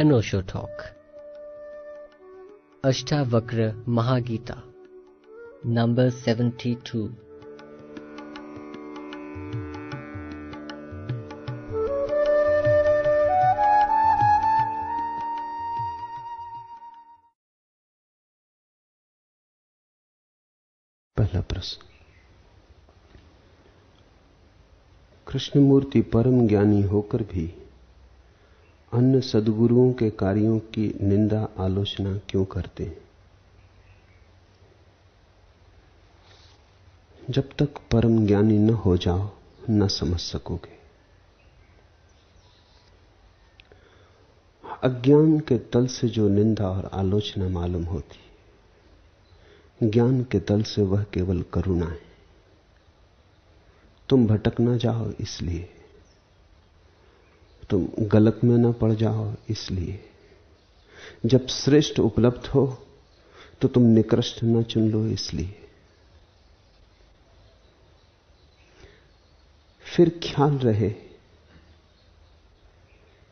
अनोशो talk. Ashtavakra Mahageeta number seventy two. पहला प्रश्न। कृष्णमूर्ति परम ज्ञानी होकर भी अन्य सदगुरुओं के कार्यों की निंदा आलोचना क्यों करते हैं? जब तक परम ज्ञानी न हो जाओ, न समझ सकोगे। अज्ञान के तल से जो निंदा और आलोचना मालूम होती, ज्ञान के तल से वह केवल करुणा है। तुम भटक ना जाओ इसलिए। तुम गलत में ना पड़ जाओ, इसलिए। जब श्रेष्ठ उपलब्ध हो तो तुम निकृष्ट न चुन लो, इसलिए। फिर ख्याल रहे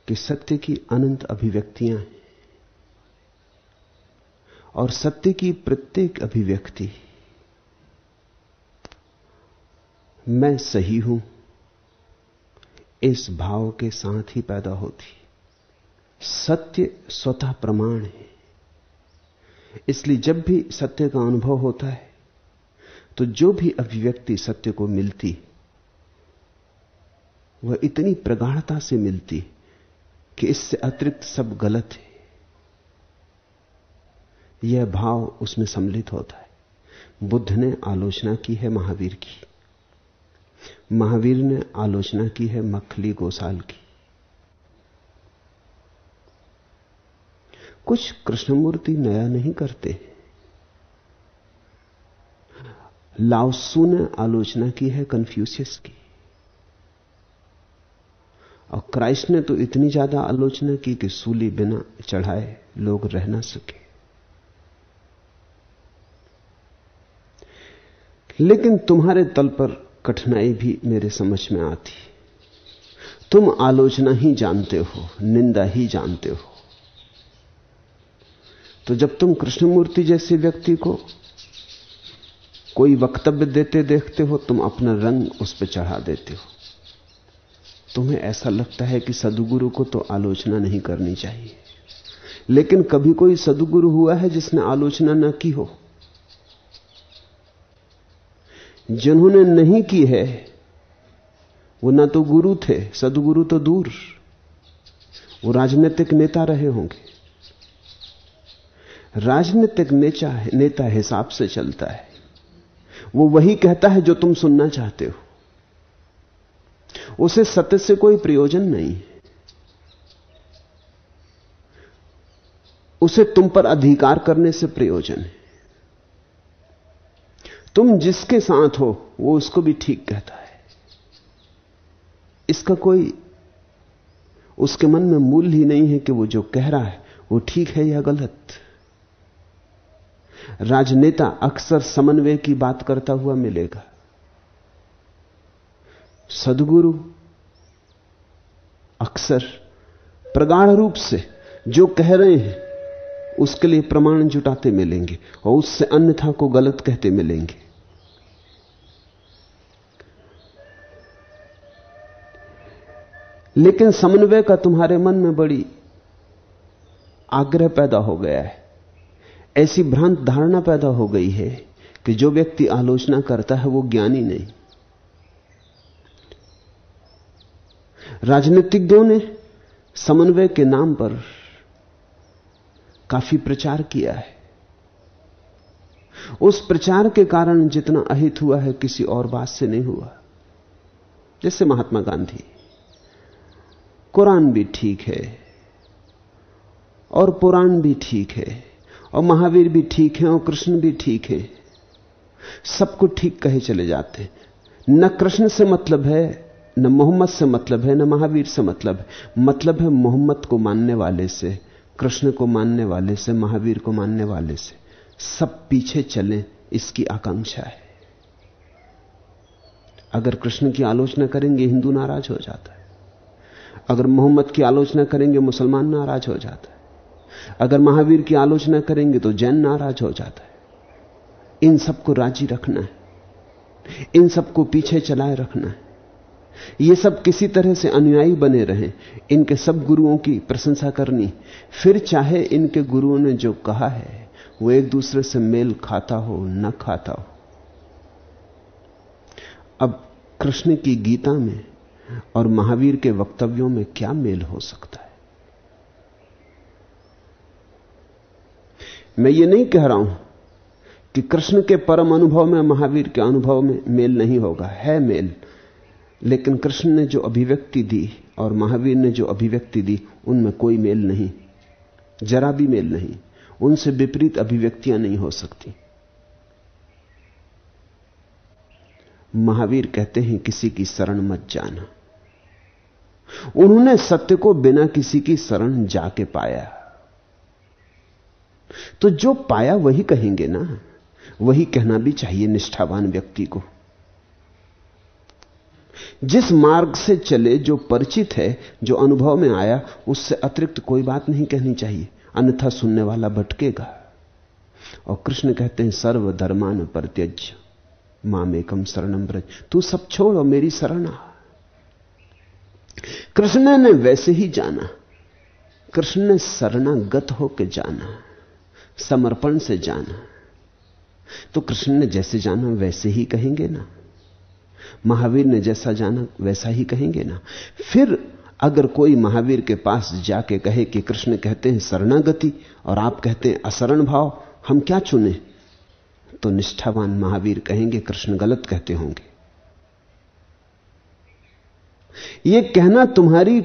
कि सत्य की अनंत अभिव्यक्तियाँ हैं और सत्य की प्रत्येक अभिव्यक्ति, मैं सही हूँ। इस भाव के साथ ही पैदा होती। सत्य स्वतः प्रमाण है। इसलिए जब भी सत्य का अनुभव होता है तो जो भी अभिव्यक्ति सत्य को मिलती, वह इतनी प्रगाढ़ता से मिलती कि इससे अतिरिक्त सब गलत है। यह भाव उसमें सम्मिलित होता है। बुद्ध ने आलोचना की है महावीर की। महावीर ने आलोचना की है मखली गोसाल की। कुछ कृष्णमूर्ति नया नहीं करते। लाओसू ने आलोचना की है कन्फ्यूशियस की। और क्राइस्ट ने तो इतनी ज़्यादा आलोचना की कि सूली बिना चढ़ाए लोग रह ना सके। लेकिन तुम्हारे तल पर कठिनाई भी मेरे समझ में आती। तुम आलोचना ही जानते हो, निंदा ही जानते हो। तो जब तुम कृष्णमूर्ति जैसे व्यक्ति को कोई वक्तव्य देते देखते हो, तुम अपना रंग उस पर चढ़ा देते हो। तुम्हें ऐसा लगता है कि सदगुरु को तो आलोचना नहीं करनी चाहिए। लेकिन कभी कोई सदगुरु हुआ है जिसने आलोचना न की हो? जिन्होंने नहीं की है, वो ना तो गुरु थे, सदगुरु तो दूर। वो राजनीतिक नेता रहे होंगे। राजनीतिक नेता नेता हिसाब से चलता है। वो वही कहता है जो तुम सुनना चाहते हो। उसे सत्य से कोई प्रयोजन नहीं उसे तुम पर अधिकार करने से प्रयोजन है। तुम जिसके साथ हो, वो उसको भी ठीक कहता है। इसका कोई, उसके मन में मूल्य ही नहीं है कि वो जो कह रहा है, वो ठीक है या गलत। राजनेता अक्सर समन्वय की बात करता हुआ मिलेगा। सदगुरु अक्सर प्रगाढ़ रूप से जो कह रहे हैं, उसके लिए प्रमाण जुटाते मिलेंगे और उससे अन्यथा को गलत कहते मिलेंगे। लेकिन समन्वय का तुम्हारे मन में बड़ी आग्रह पैदा हो गया है। ऐसी भ्रांत धारणा पैदा हो गई है कि जो व्यक्ति आलोचना करता है वो ज्ञानी नहीं। राजनीतिज्ञों ने समन्वय के नाम पर काफ़ी प्रचार किया है। उस प्रचार के कारण जितना अहित हुआ है, किसी और बात से नहीं हुआ, जैसे महात्मा गांधी। कुरान भी ठीक है, और पुराण भी ठीक है, और महावीर भी ठीक है, और कृष्ण भी ठीक है। सबको ठीक कहे चले जाते न कृष्ण से मतलब है, न मोहम्मद से मतलब है, न महावीर से मतलब है। मतलब है मोहम्मद को मानने वाले से, कृष्ण को मानने वाले से, महावीर को मानने वाले से। सब पीछे चलें, इसकी आकांक्षा है। अगर कृष्ण की आलोचना करेंगे, हिंदू नाराज़ हो जाता है। अगर मोहम्मद की आलोचना करेंगे, मुसलमान नाराज़ हो जाता है। अगर महावीर की आलोचना करेंगे तो जैन नाराज़ हो जाता है। इन सबको राज़ी रखना है। इन सबको पीछे चलाए रखना है। ये सब किसी तरह से अनुयायी बने रहें। इनके सब गुरुओं की प्रशंसा करनी। फिर चाहे इनके गुरुओं ने जो कहा है, वो एक दूसरे से मेल खाता हो, न खाता हो। अब कृष्ण की गीता में और महावीर के वक्तव्यों में क्या मेल हो सकता है? मैं ये नहीं कह रहा हूँ कि कृष्ण के परम अनुभव में, महावीर के अनुभव में मेल नहीं होगा। है मेल, लेकिन कृष्ण ने जो अभिव्यक्ति दी और महावीर ने जो अभिव्यक्ति दी, उनमें कोई मेल नहीं, जरा भी मेल नहीं। उनसे विपरीत अभिव्यक्तियाँ नहीं हो सकती। महावीर कहते हैं, किसी की शरण मत जाना। उन्होंने सत्य को बिना किसी की शरण जाके पाया। तो जो पाया वही कहेंगे ना, वही कहना भी चाहिए निष्ठावान व्यक्ति को। जिस मार्ग से चले, जो परिचित है, जो अनुभव में आया, उससे अतिरिक्त कोई बात नहीं कहनी चाहिए, अन्यथा सुनने वाला भटकेगा। और कृष्ण कहते हैं, सर्व धर्मान प्रत्यज माम एकम शरणम ब्रज तू सब छोड़ और मेरी शरण आ। कृष्ण ने वैसे ही जाना। कृष्ण ने शरणागत होकर जाना, समर्पण से जाना। तो कृष्ण ने जैसे जाना, वैसे ही कहेंगे ना। महावीर ने जैसा जाना, वैसा ही कहेंगे ना। फिर अगर कोई महावीर के पास जाके कहे कि कृष्ण कहते हैं शरणागति और आप कहते हैं असरण भाव, हम क्या चुने? तो निष्ठावान महावीर कहेंगे, कृष्ण गलत कहते होंगे। यह कहना तुम्हारी,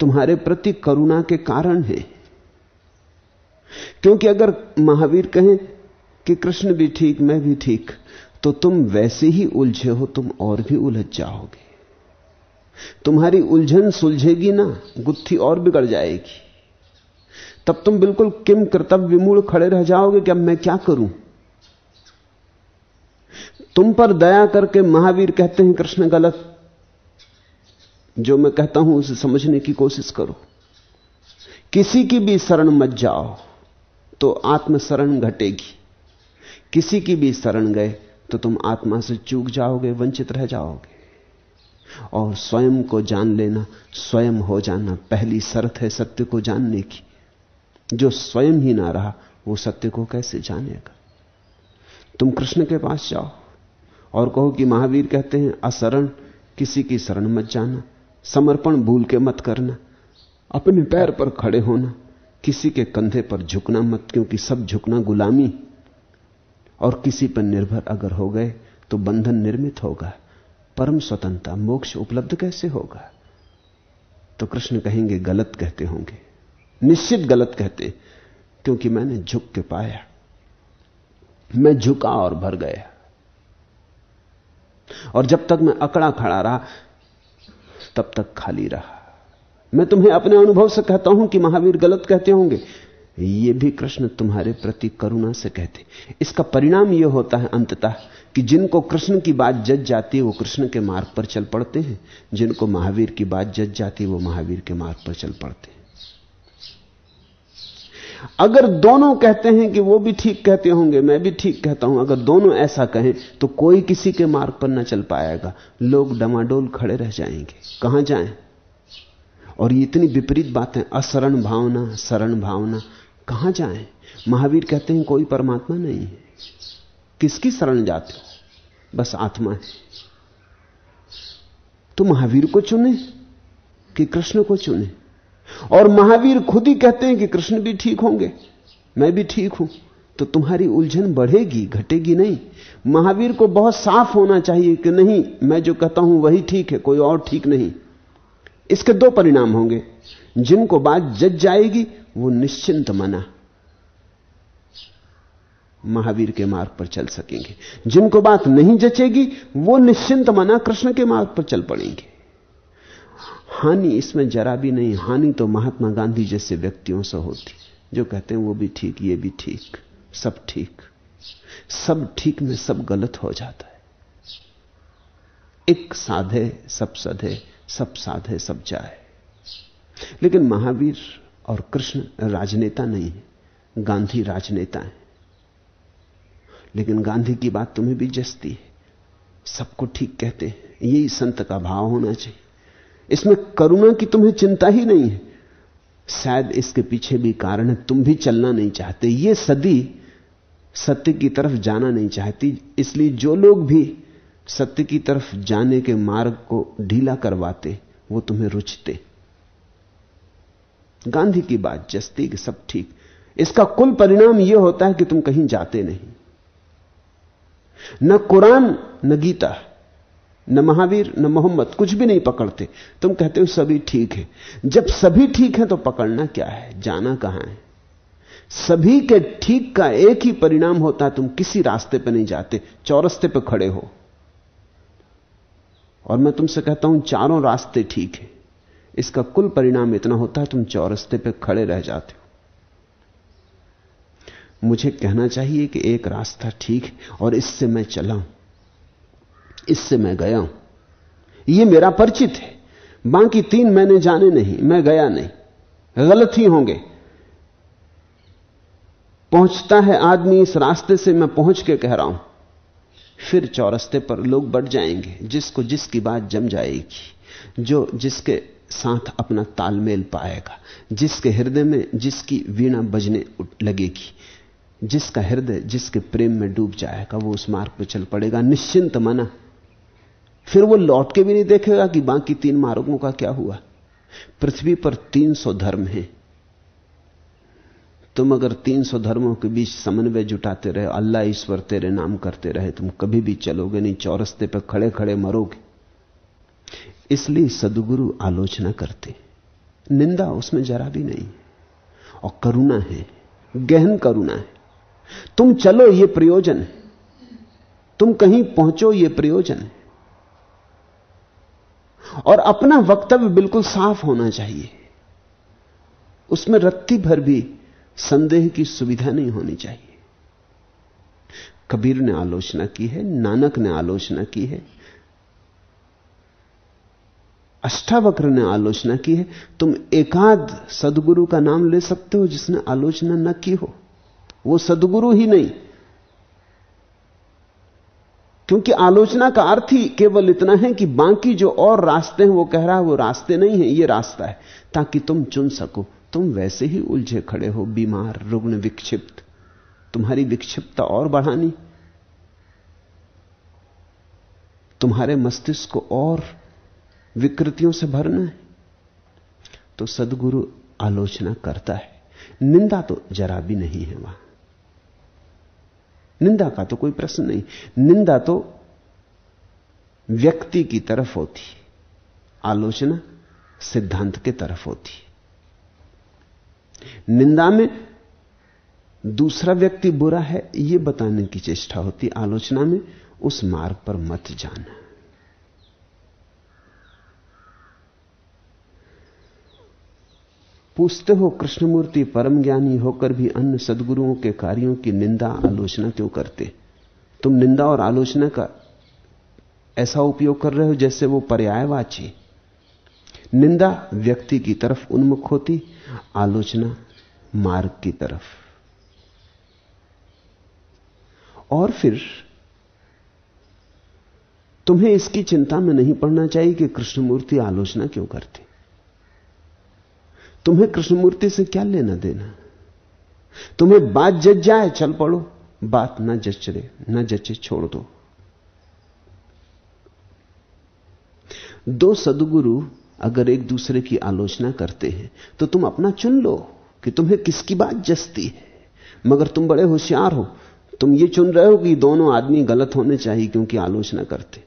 तुम्हारे प्रति करुणा के कारण है। क्योंकि अगर महावीर कहें कि कृष्ण भी ठीक, मैं भी ठीक तो तुम वैसे ही उलझे हो, तुम और भी उलझ जाओगे। तुम्हारी उलझन सुलझेगी ना, गुत्थी और बिगड़ जाएगी। तब तुम बिल्कुल किम कर्तव्य विमूढ़ खड़े रह जाओगे कि अब मैं क्या करूँ? तुम पर दया करके महावीर कहते हैं, कृष्ण गलत जो मैं कहता हूँ उसे समझने की कोशिश करो। किसी की भी शरण मत जाओ तो आत्मशरण घटेगी। किसी की भी शरण गए तो तुम आत्मा से चूक जाओगे, वंचित रह जाओगे। और स्वयं को जान लेना, स्वयं हो जाना पहली शर्त है सत्य को जानने की। जो स्वयं ही ना रहा, वो सत्य को कैसे जानेगा? तुम कृष्ण के पास जाओ और कहो कि महावीर कहते हैं, असरण, किसी की शरण मत जाना। समर्पण भूल के मत करना। अपने पैर पर खड़े होना। किसी के कंधे पर झुकना मत, क्योंकि सब झुकना गुलामी। और किसी पर निर्भर अगर हो गए तो बंधन निर्मित होगा। परम स्वतंत्रता, मोक्ष उपलब्ध कैसे होगा? तो कृष्ण कहेंगे, गलत कहते होंगे। निश्चित गलत कहते, क्योंकि मैंने झुक के पाया। मैं झुका और भर गया। और जब तक मैं अकड़ा खड़ा रहा तब तक खाली रहा। मैं तुम्हें अपने अनुभव से कहता हूँ कि महावीर गलत कहते होंगे। ये भी कृष्ण तुम्हारे प्रति करुणा से कहते। इसका परिणाम यह होता है अंततः कि जिनको कृष्ण की बात जज जाती है, वो कृष्ण के मार्ग पर चल पड़ते हैं। जिनको महावीर की बात जज जाती है, वो महावीर के मार्ग पर चल पड़ते हैं। अगर दोनों कहते हैं कि वो भी ठीक कहते होंगे, मैं भी ठीक कहता हूँ, अगर दोनों ऐसा कहें तो कोई किसी के मार्ग पर ना चल पाएगा। लोग डमाडोल खड़े रह जाएँगे। कहाँ जाएँ? और ये इतनी विपरीत बातें, असरण भावना, शरण भावना, कहाँ जाएँ? महावीर कहते हैं, कोई परमात्मा नहीं है। किसकी शरण जाते बस आत्मा है। तो महावीर को चुने कि कृष्ण को चुने। और महावीर खुद ही कहते हैं कि कृष्ण भी ठीक होंगे। मैं भी ठीक हूँ। तो तुम्हारी उलझन बढ़ेगी, घटेगी नहीं। महावीर को बहुत साफ़ होना चाहिए कि नहीं, मैं जो कहता हूँ वही ठीक है, कोई और ठीक नहीं। इसके दो परिणाम होंगे। जिनको बात जज जाएगी, वो निश्चिंत मना। महावीर के मार्ग पर चल सकेंगे। जिनको बात नहीं जचेगी, वो निश्चिंत मना कृष्ण के मार्ग पर चल पड़ेंगे। हानि इसमें जरा भी नहीं, हानि तो महात्मा गांधी जैसे व्यक्तियों से होती। जो कहते हैं वो भी ठीक, ये भी ठीक, सब ठीक। सब ठीक में सब गलत हो जाता है। एक साधे सब सधे सब साधे सब जाए लेकिन महावीर और कृष्ण राजनेता नहीं है, गांधी राजनेता है। लेकिन गांधी की बात तुम्हें भी जसती है। सबको ठीक कहते हैं, यही संत का भाव होना चाहिए। इसमें करुणा की तुम्हें चिंता ही नहीं है। शायद इसके पीछे भी कारण है, तुम भी चलना नहीं चाहते। ये सदी सत्य की तरफ़ जाना नहीं चाहती, इसलिए जो लोग भी सत्य की तरफ़ जाने के मार्ग को ढीला करवाते, वो तुम्हें रुचते। गांधी की बात, जस्ती कि सब ठीक। इसका कुल परिणाम यह होता है कि तुम कहीं जाते नहीं। न कुरान, न गीता। न महावीर, न मोहम्मद, कुछ भी नहीं पकड़ते। तुम कहते हो सभी ठीक है। जब सभी ठीक है तो पकड़ना क्या है? जाना कहाँ है? सभी के ठीक का एक ही परिणाम होता है, तुम किसी रास्ते पर नहीं जाते, चौरस्ते पर खड़े हो। और मैं तुमसे कहता हूँ, चारों रास्ते ठीक है। इसका कुल परिणाम इतना होता है, तुम चौरस्ते पर खड़े रह जाते हो। मुझे कहना चाहिए कि एक रास्ता ठीक है, और इससे मैं चला हूँ। इससे मैं गया हूँ। यह मेरा परिचित है। बाकी तीन मैंने जाने नहीं, मैं गया नहीं। गलत ही होंगे। पहुँचता है आदमी इस रास्ते से, मैं पहुँच के कह रहा हूँ, फिर चौरस्ते पर लोग बढ़ जाएँगे, जिसको जिसकी बात जम जाएगी, जो जिसके साथ अपना तालमेल पाएगा, जिसके हृदय में जिसकी वीणा बजने लगेगी, जिसका हृदय जिसके प्रेम में डूब जाएगा, वो उस मार्ग पर चल पड़ेगा। निश्चिंत मना। फिर वो लौट के भी नहीं देखेगा कि बाकी तीन मार्गों का क्या हुआ। पृथ्वी पर 300 धर्म हैं। तुम अगर 300 धर्मों के बीच समन्वय जुटाते रहे, अल्लाह ईश्वर तेरे नाम करते रहे, तुम कभी भी चलोगे नहीं, चौरस्ते पर खड़े खड़े मरोगे। इसलिए सदगुरु आलोचना करते निंदा उसमें जरा भी नहीं। और करुणा है, गहन करुणा है। तुम चलो, ये प्रयोजन है। तुम कहीं पहुंचो, ये प्रयोजन है। और अपना वक्तव्य बिल्कुल साफ़ होना चाहिए। उसमें रत्ती भर भी संदेह की सुविधा नहीं होनी चाहिए। कबीर ने आलोचना की है, नानक ने आलोचना की है, अष्टावक्र ने आलोचना की है, तुम एकाध सदगुरु का नाम ले सकते हो जिसने आलोचना न की हो। वो सदगुरु ही नहीं क्योंकि आलोचना का अर्थ ही केवल इतना है कि बाकी जो और रास्ते हैं, वो कह रहा है, वो रास्ते नहीं है, ये रास्ता है, ताकि तुम चुन सको। तुम वैसे ही उलझे खड़े हो, बीमार, रुग्ण, विक्षिप्त। तुम्हारी विक्षिप्तता और बढ़ानी। तुम्हारे मस्तिष्क को और विकृतियों से भरना है। तो सदगुरु आलोचना करता है। निंदा तो जरा भी नहीं है वहाँ। निंदा का तो कोई प्रश्न नहीं। निंदा तो व्यक्ति की तरफ़ होती आलोचना सिद्धांत के तरफ़ होती निंदा में दूसरा व्यक्ति बुरा है यह बताने की चेष्टा होती आलोचना में उस मार्ग पर मत जाना। पूछते हो कृष्णमूर्ति परम ज्ञानी होकर भी अन्य सदगुरुओं के कार्यों की निंदा आलोचना क्यों करते? तुम निंदा और आलोचना का ऐसा उपयोग कर रहे हो जैसे वो पर्यायवाची। निंदा व्यक्ति की तरफ़ उन्मुख होती, आलोचना मार्ग की तरफ़। और फिर, तुम्हें इसकी चिंता में नहीं पड़ना चाहिए कि कृष्णमूर्ति आलोचना क्यों करते? तुम्हें कृष्णमूर्ति से क्या लेना देना? तुम्हें बात जच जाए, चल पड़ो। बात ना जच जचरे ना जचे, छोड़ दो। दो सदगुरु अगर एक दूसरे की आलोचना करते हैं तो तुम अपना चुन लो कि तुम्हें किसकी बात जसती है। मगर तुम बड़े होशियार हो। तुम ये चुन रहे हो कि दोनों आदमी गलत होने चाहिए क्योंकि आलोचना करते।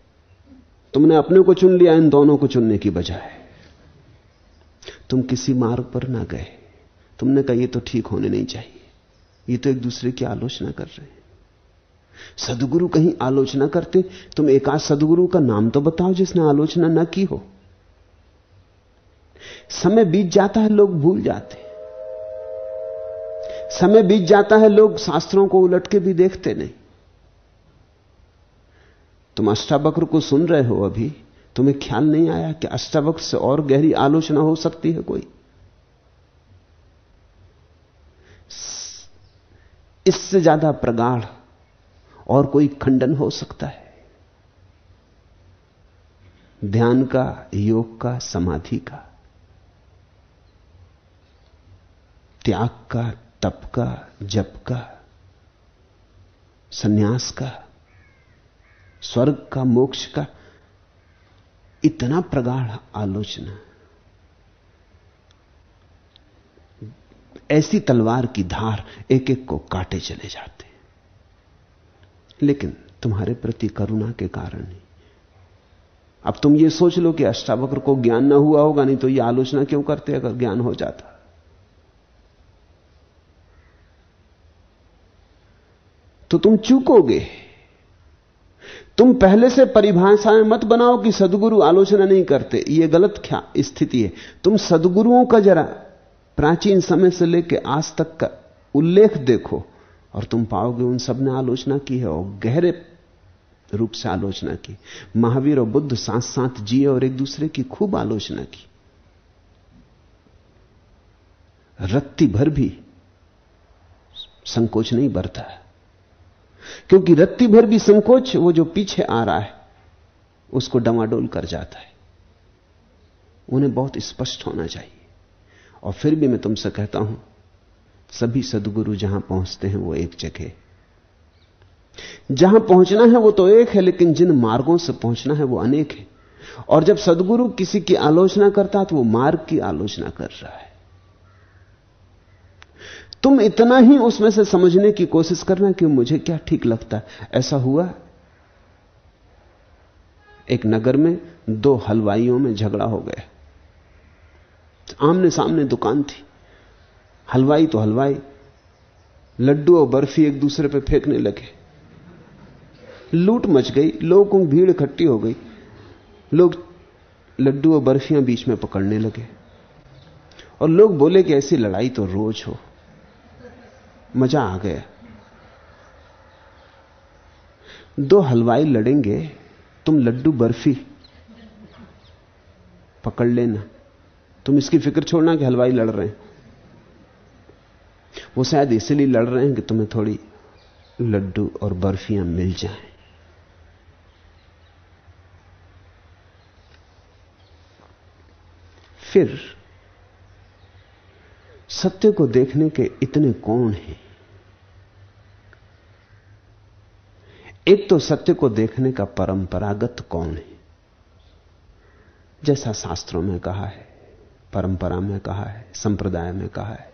तुमने अपने को चुन लिया इन दोनों को चुनने की बजाय। तुम किसी मार्ग पर ना गए। तुमने कहा, ये तो ठीक होने नहीं चाहिए। ये तो एक दूसरे की आलोचना कर रहे हैं। सदगुरु कहीं आलोचना करते, तुम एक आध सदगुरु का नाम तो बताओ जिसने आलोचना ना की हो। समय बीत जाता है, लोग भूल जाते समय बीत जाता है, लोग शास्त्रों को उलट के भी देखते नहीं। तुम अष्टावक्र को सुन रहे हो अभी? तुम्हें ख्याल नहीं आया कि अष्टावक्र से और गहरी आलोचना हो सकती है कोई? इससे ज़्यादा प्रगाढ़ और कोई खंडन हो सकता है। ध्यान का, योग का, समाधि का, त्याग का, तप का, जप का, सन्यास का, स्वर्ग का, मोक्ष का इतना प्रगाढ़ आलोचना। ऐसी तलवार की धार एक एक को काटे चले जाते। लेकिन तुम्हारे प्रति करुणा के कारण ही। अब तुम ये सोच लो कि अष्टावक्र को ज्ञान ना हुआ होगा, नहीं तो ये आलोचना क्यों करते अगर ज्ञान हो जाता? तो तुम चूकोगे। तुम पहले से परिभाषाएँ मत बनाओ कि सदगुरु आलोचना नहीं करते। यह गलत क्या स्थिति है? तुम सदगुरुओं का जरा प्राचीन समय से लेकर आज तक का उल्लेख देखो और तुम पाओगे उन सबने आलोचना की है और गहरे रूप से आलोचना की। महावीर और बुद्ध साथ साथ जिए और एक दूसरे की खूब आलोचना की। रत्ती भर भी संकोच नहीं बरता। क्योंकि रत्ती भर भी संकोच, वो जो पीछे आ रहा है, उसको डमाडोल कर जाता है। उन्हें बहुत स्पष्ट होना चाहिए। और फिर भी मैं तुमसे कहता हूँ, सभी सदगुरु जहाँ पहुँचते हैं वो एक जगह। जहाँ पहुँचना है वो तो एक है, लेकिन जिन मार्गों से पहुँचना है वो अनेक है। और जब सदगुरु किसी की आलोचना करता तो वो मार्ग की आलोचना कर रहा है। तुम इतना ही उसमें से समझने की कोशिश करना कि मुझे क्या ठीक लगता है। ऐसा हुआ। एक नगर में दो हलवाइयों में झगड़ा हो गया। आमने सामने दुकान थी। हलवाई तो हलवाई, लड्डू और बर्फ़ी एक दूसरे पर फेंकने लगे। लूट मच गई, लोगों की भीड़ इकट्ठी हो गई। लोग लड्डू और बर्फियाँ बीच में पकड़ने लगे। और लोग बोले कि ऐसी लड़ाई तो रोज हो। मज़ा आ गया। दो हलवाई लड़ेंगे, तुम लड्डू बर्फ़ी पकड़ लेना। तुम इसकी फ़िक्र छोड़ना कि हलवाई लड़ रहे हैं। वो शायद इसलिए लड़ रहे हैं कि तुम्हें थोड़ी लड्डू और बर्फियाँ मिल जाएँ। फिर सत्य को देखने के इतने कौन हैं? एक तो सत्य को देखने का परंपरागत कौन है? जैसा शास्त्रों में कहा है, परंपरा में कहा है, संप्रदाय में कहा है,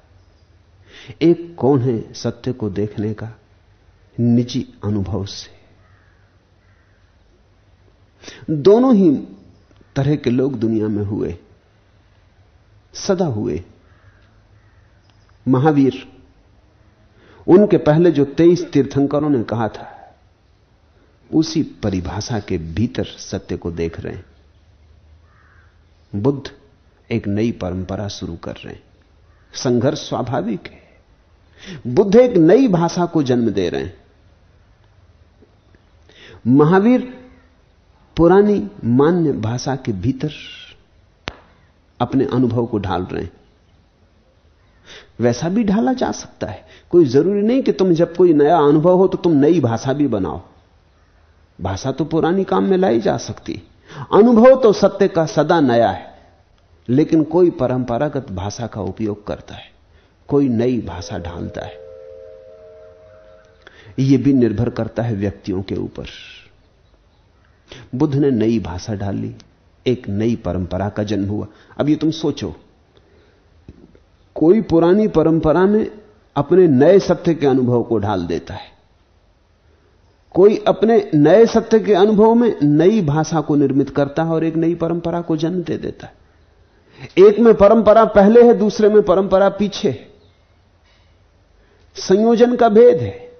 एक कौन है सत्य को देखने का निजी अनुभव से? दोनों ही तरह के लोग दुनिया में हुए, सदा हुए। महावीर, उनके पहले जो तेईस तीर्थंकरों ने कहा था उसी परिभाषा के भीतर सत्य को देख रहे हैं। बुद्ध एक नई परंपरा शुरू कर रहे हैं। संघर्ष स्वाभाविक है। बुद्ध एक नई भाषा को जन्म दे रहे हैं। महावीर पुरानी मान्य भाषा के भीतर अपने अनुभव को ढाल रहे हैं। वैसा भी ढाला जा सकता है। कोई ज़रूरी नहीं कि तुम जब कोई नया अनुभव हो तो तुम नई भाषा भी बनाओ। भाषा तो पुरानी काम में लाई जा सकती। अनुभव तो सत्य का सदा नया है, लेकिन कोई परंपरागत भाषा का उपयोग करता है, कोई नई भाषा ढालता है। यह भी निर्भर करता है व्यक्तियों के ऊपर। बुद्ध ने नई भाषा ढाली एक नई परंपरा का जन्म हुआ। अब ये तुम सोचो, कोई पुरानी परंपरा में अपने नए सत्य के अनुभव को ढाल देता है। कोई अपने नए सत्य के अनुभव में नई भाषा को निर्मित करता है और एक नई परंपरा को जन्म दे देता है। एक में परंपरा पहले है, दूसरे में परंपरा पीछे है। संयोजन का भेद है।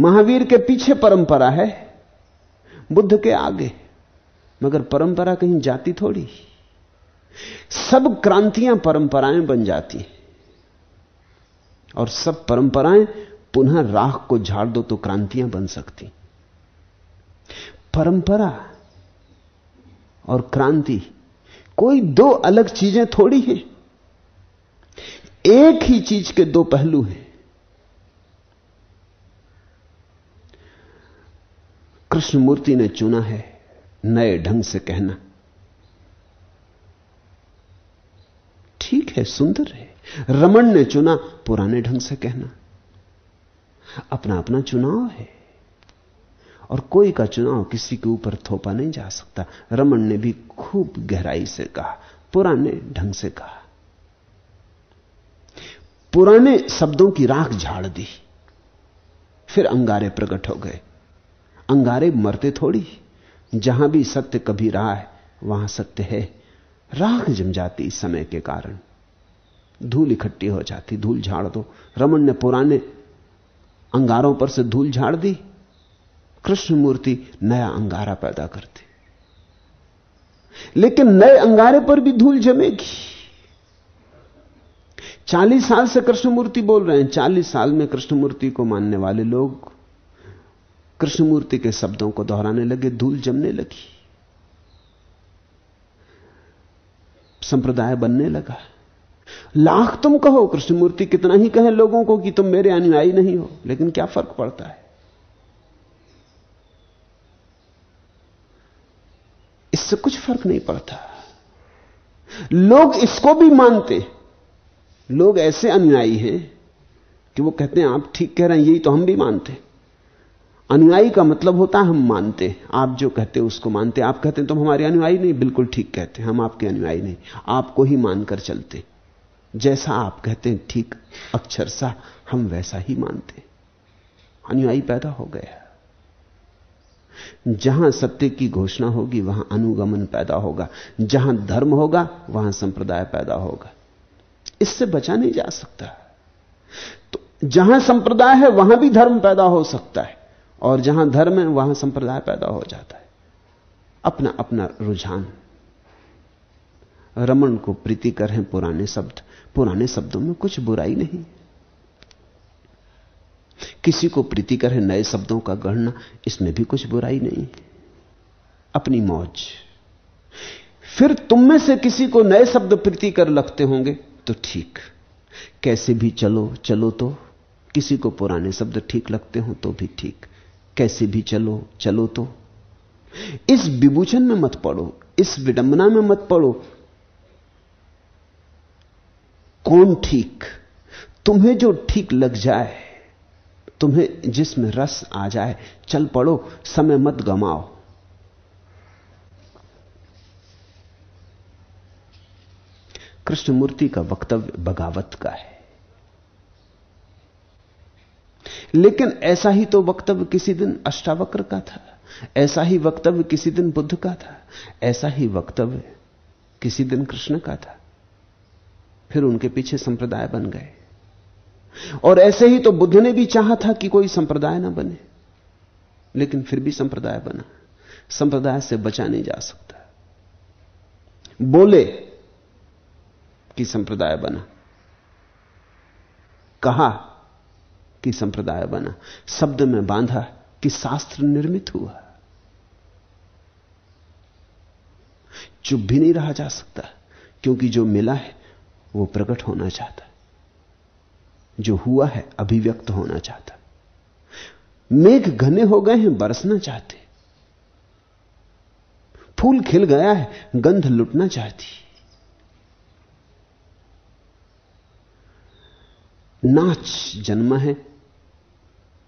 महावीर के पीछे परंपरा है, बुद्ध के आगे मगर परंपरा कहीं जाती थोड़ी। सब क्रांतियाँ परंपराएँ बन जाती हैं। और सब परंपराएँ पुनः राख को झाड़ दो तो क्रांतियाँ बन सकती। परंपरा और क्रांति कोई दो अलग चीज़ें थोड़ी हैं। एक ही चीज़ के दो पहलू हैं। कृष्णमूर्ति ने चुना है नए ढंग से कहना। ठीक है, सुंदर है। रमन ने चुना पुराने ढंग से कहना। अपना अपना चुनाव है। और कोई का चुनाव किसी के ऊपर थोपा नहीं जा सकता। रमन ने भी खूब गहराई से कहा, पुराने ढंग से कहा। पुराने शब्दों की राख झाड़ दी। फिर अंगारे प्रकट हो गए। अंगारे मरते थोड़ी। जहाँ भी सत्य कभी रहा है, वहाँ सत्य है। राख जम जाती समय के कारण। धूल इकट्ठी हो जाती, धूल झाड़ दो। रमन ने पुराने अंगारों पर से धूल झाड़ दी। कृष्ण मूर्ति नया अंगारा पैदा करती। लेकिन नए अंगारे पर भी धूल जमेगी। चालीस साल से कृष्ण मूर्ति बोल रहे हैं। चालीस साल में कृष्ण मूर्ति को मानने वाले लोग कृष्ण मूर्ति के शब्दों को दोहराने लगे, धूल जमने लगी। संप्रदाय बनने लगा। लाख तुम कहो, कृष्णमूर्ति कितना ही कहे लोगों को कि तुम मेरे अनुयायी नहीं हो, लेकिन क्या फ़र्क पड़ता है? इससे कुछ फ़र्क नहीं पड़ता। लोग इसको भी मानते लोग ऐसे अनुयायी हैं कि वो कहते हैं, आप ठीक कह रहे हैं, यही तो हम भी मानते अनुयायी का मतलब होता है, हम मानते आप जो कहते हैं, उसको मानते आप कहते हैं, तुम हमारे अनुयायी नहीं, बिल्कुल ठीक कहते हम आपके अनुयायी नहीं। आपको ही मानकर चलते जैसा आप कहते हैं, ठीक अक्षर सा, हम वैसा ही मानते अनुयायी पैदा हो गया। जहाँ सत्य की घोषणा होगी, वहाँ अनुगमन पैदा होगा। जहाँ धर्म होगा, वहाँ संप्रदाय पैदा होगा। इससे बचा नहीं जा सकता। तो जहाँ संप्रदाय है, वहाँ भी धर्म पैदा हो सकता है। और जहाँ धर्म है, वहाँ संप्रदाय पैदा हो जाता है। अपना अपना रुझान। रमन को प्रीतिकर हैं पुराने शब्द। पुराने शब्दों में कुछ बुराई नहीं। किसी को प्रीतिकर है नए शब्दों का गढ़ना, इसमें भी कुछ बुराई नहीं। अपनी मौज। फिर तुम में से किसी को नए शब्द प्रीतिकर लगते होंगे तो ठीक। कैसे भी चलो चलो तो। किसी को पुराने शब्द ठीक लगते हो तो भी ठीक। कैसे भी चलो चलो तो। इस विभूचन में मत पड़ो, इस विडंबना में मत पड़ो कौन ठीक? तुम्हें जो ठीक लग जाए, तुम्हें जिसमें रस आ जाए, चल पड़ो, समय मत गमाओ। कृष्णमूर्ति का वक्तव्य बगावत का है। लेकिन ऐसा ही तो वक्तव्य किसी दिन अष्टावक्र का था, ऐसा ही वक्तव्य किसी दिन बुद्ध का था, ऐसा ही वक्तव्य किसी दिन कृष्ण का था। फिर उनके पीछे संप्रदाय बन गए। और ऐसे ही तो बुद्ध ने भी चाहा था कि कोई संप्रदाय ना बने। लेकिन फिर भी संप्रदाय बना। संप्रदाय से बचा नहीं जा सकता। बोले कि संप्रदाय बना। कहा कि संप्रदाय बना। शब्द में बांधा कि शास्त्र निर्मित हुआ। चुप भी नहीं रहा जा सकता, क्योंकि जो मिला है वो प्रकट होना चाहता जो हुआ है, अभिव्यक्त होना चाहता मेघ घने हो गए हैं, बरसना चाहते फूल खिल गया है, गंध लुटना चाहती नाच जन्मा है,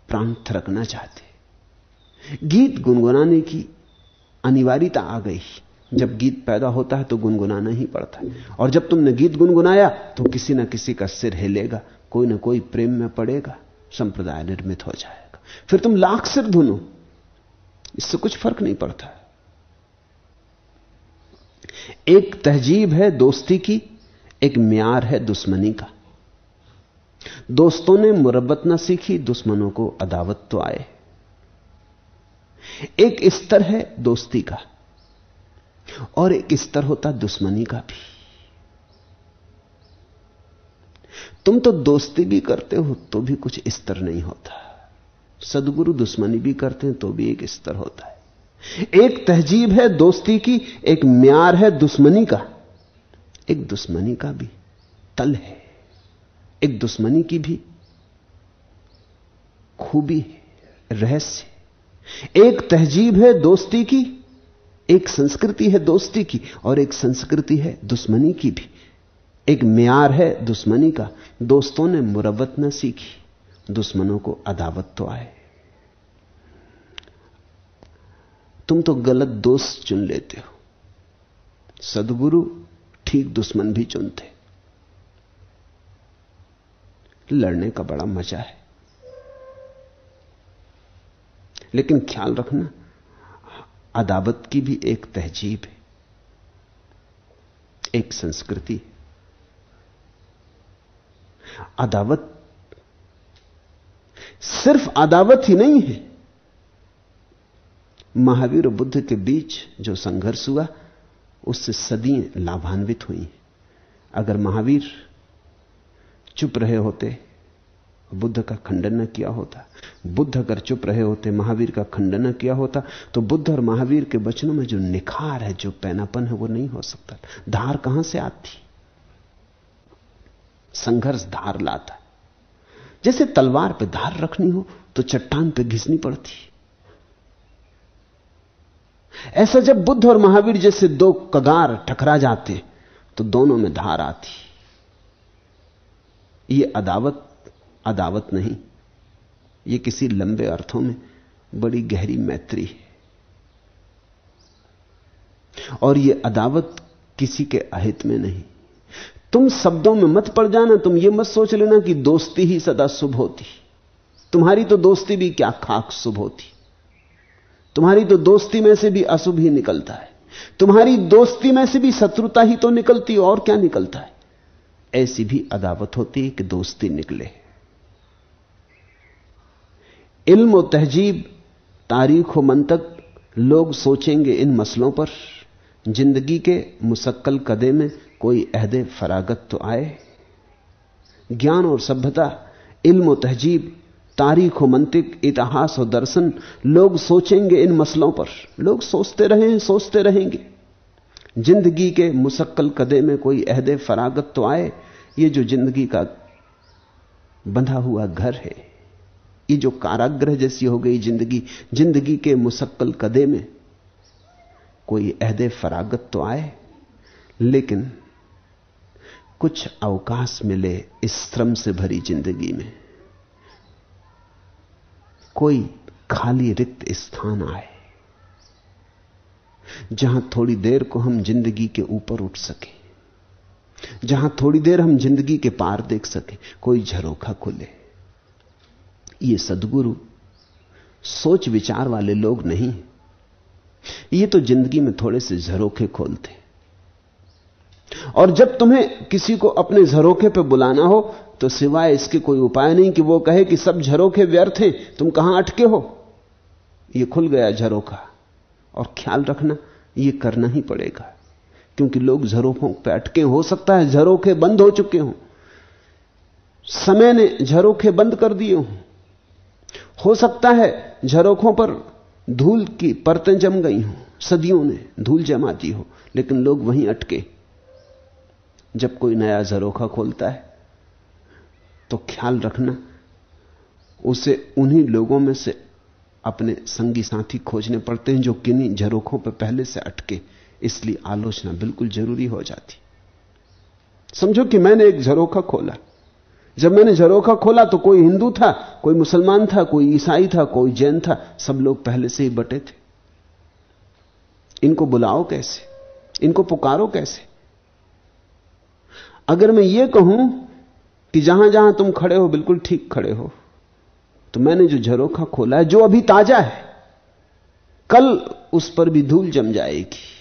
प्राण थरकना चाहते गीत गुनगुनाने की अनिवार्यता आ गई जब गीत पैदा होता है तो गुनगुनाना ही पड़ता है। और जब तुमने गीत गुनगुनाया तो किसी ना किसी का सिर हिलेगा, कोई ना कोई प्रेम में पड़ेगा, संप्रदाय निर्मित हो जाएगा। फिर तुम लाख सिर धुनो, इससे कुछ फ़र्क नहीं पड़ता। एक तहजीब है दोस्ती की, एक म्यार है दुश्मनी का। दोस्तों ने मुरबत ना सीखी, दुश्मनों को अदावत तो आए। एक स्तर है दोस्ती का और एक स्तर होता दुश्मनी का भी। तुम तो दोस्ती भी करते हो तो भी कुछ स्तर नहीं होता। सदगुरु दुश्मनी भी करते हैं तो भी एक स्तर होता है। एक तहजीब है दोस्ती की, एक म्यार है दुश्मनी का। एक दुश्मनी का भी तल है। एक दुश्मनी की भी खूबी रहस्य एक तहजीब है दोस्ती की एक संस्कृति है दोस्ती की, और एक संस्कृति है दुश्मनी की भी। एक म्यार है दुश्मनी का। दोस्तों ने मुरवत न सीखी, दुश्मनों को अदावत तो आए। तुम तो गलत दोस्त चुन लेते हो। सदगुरु ठीक दुश्मन भी चुनते। लड़ने का बड़ा मज़ा है। लेकिन ख्याल रखना अदावत की भी एक तहजीब है, एक संस्कृति अदावत सिर्फ़ अदावत ही नहीं है। महावीर और बुद्ध के बीच जो संघर्ष हुआ, उससे सदियाँ लाभान्वित हुई अगर महावीर चुप रहे होते बुद्ध का खंडन न किया होता। बुद्ध अगर चुप रहे होते, महावीर का खंडन न किया होता तो बुद्ध और महावीर के वचनों में जो निखार है, जो पैनापन है, वो नहीं हो सकता। धार कहाँ से आती? संघर्ष धार लाता। जैसे तलवार पे धार रखनी हो तो चट्टान पे घिसनी पड़ती। ऐसा जब बुद्ध और महावीर जैसे दो कगार टकरा जाते तो दोनों में धार आती। ये अदावत अदावत नहीं। ये किसी लंबे अर्थों में बड़ी गहरी मैत्री है। और ये अदावत किसी के अहित में नहीं। तुम शब्दों में मत पड़ जाना, तुम ये मत सोच लेना कि दोस्ती ही सदा शुभ होती। तुम्हारी तो दोस्ती भी क्या खाक शुभ होती। तुम्हारी तो दोस्ती में से भी अशुभ ही निकलता है। तुम्हारी दोस्ती में से भी शत्रुता ही तो निकलती और क्या निकलता है। ऐसी भी अदावत होती है कि दोस्ती निकले। इल्म तहजीब, तारीख व मंतक लोग सोचेंगे इन मसलों पर। ज़िंदगी के मुसक्कल कदे में कोई अहदे फरागत तो आए? ज्ञान और सभ्यता, इल्म तहजीब, तारीख व मंतिक, इतिहास और दर्शन लोग सोचेंगे इन मसलों पर। लोग सोचते रहे सोचते रहेंगे। ज़िंदगी के मुसक्कल कदे में कोई अहदे फरागत तो आए? ये जो ज़िंदगी का बंधा हुआ घर है। ये जो काराग्रह जैसी हो गई ज़िंदगी ज़िंदगी के मुसक्कल कदे में कोई अहदे फरागत तो आए? लेकिन कुछ अवकाश मिले इस श्रम से भरी ज़िंदगी में। कोई खाली रिक्त स्थान आए, जहाँ थोड़ी देर को हम ज़िंदगी के ऊपर उठ सके, जहाँ थोड़ी देर हम ज़िंदगी के पार देख सके, कोई झरोखा खुले। ये सदगुरु, सोच विचार वाले लोग नहीं ये तो ज़िंदगी में थोड़े से झरोखे खोलते और जब तुम्हें किसी को अपने झरोखे पे बुलाना हो तो सिवाय इसके कोई उपाय नहीं कि वो कहे कि सब झरोखे व्यर्थ हैं, तुम कहाँ अटके हो? ये खुल गया झरोखा। और ख्याल रखना, ये करना ही पड़ेगा। क्योंकि लोग झरोखों पे अटके हो सकता है झरोखे बंद हो चुके हों। समय ने झरोखे बंद कर दिए हों। हो सकता है झरोखों पर धूल की परतें जम गई हों, सदियों ने धूल जमा दी हो, लेकिन लोग वहीं अटके। जब कोई नया झरोखा खोलता है तो ख्याल रखना, उसे उन्हीं लोगों में से अपने संगी साथी खोजने पड़ते हैं जो किन्हीं झरोखों पर पहले से अटके, इसलिए आलोचना बिल्कुल ज़रूरी हो जाती। समझो कि मैंने एक झरोखा खोला। जब मैंने झरोखा खोला तो कोई हिंदू था, कोई मुसलमान था, कोई ईसाई था, कोई जैन था, सब लोग पहले से ही बटे थे। इनको बुलाओ कैसे? इनको पुकारो कैसे? अगर मैं ये कहूँ कि जहाँ जहाँ तुम खड़े हो, बिल्कुल ठीक खड़े हो तो मैंने जो झरोखा खोला है, जो अभी ताज़ा है, कल उस पर भी धूल जम जाएगी।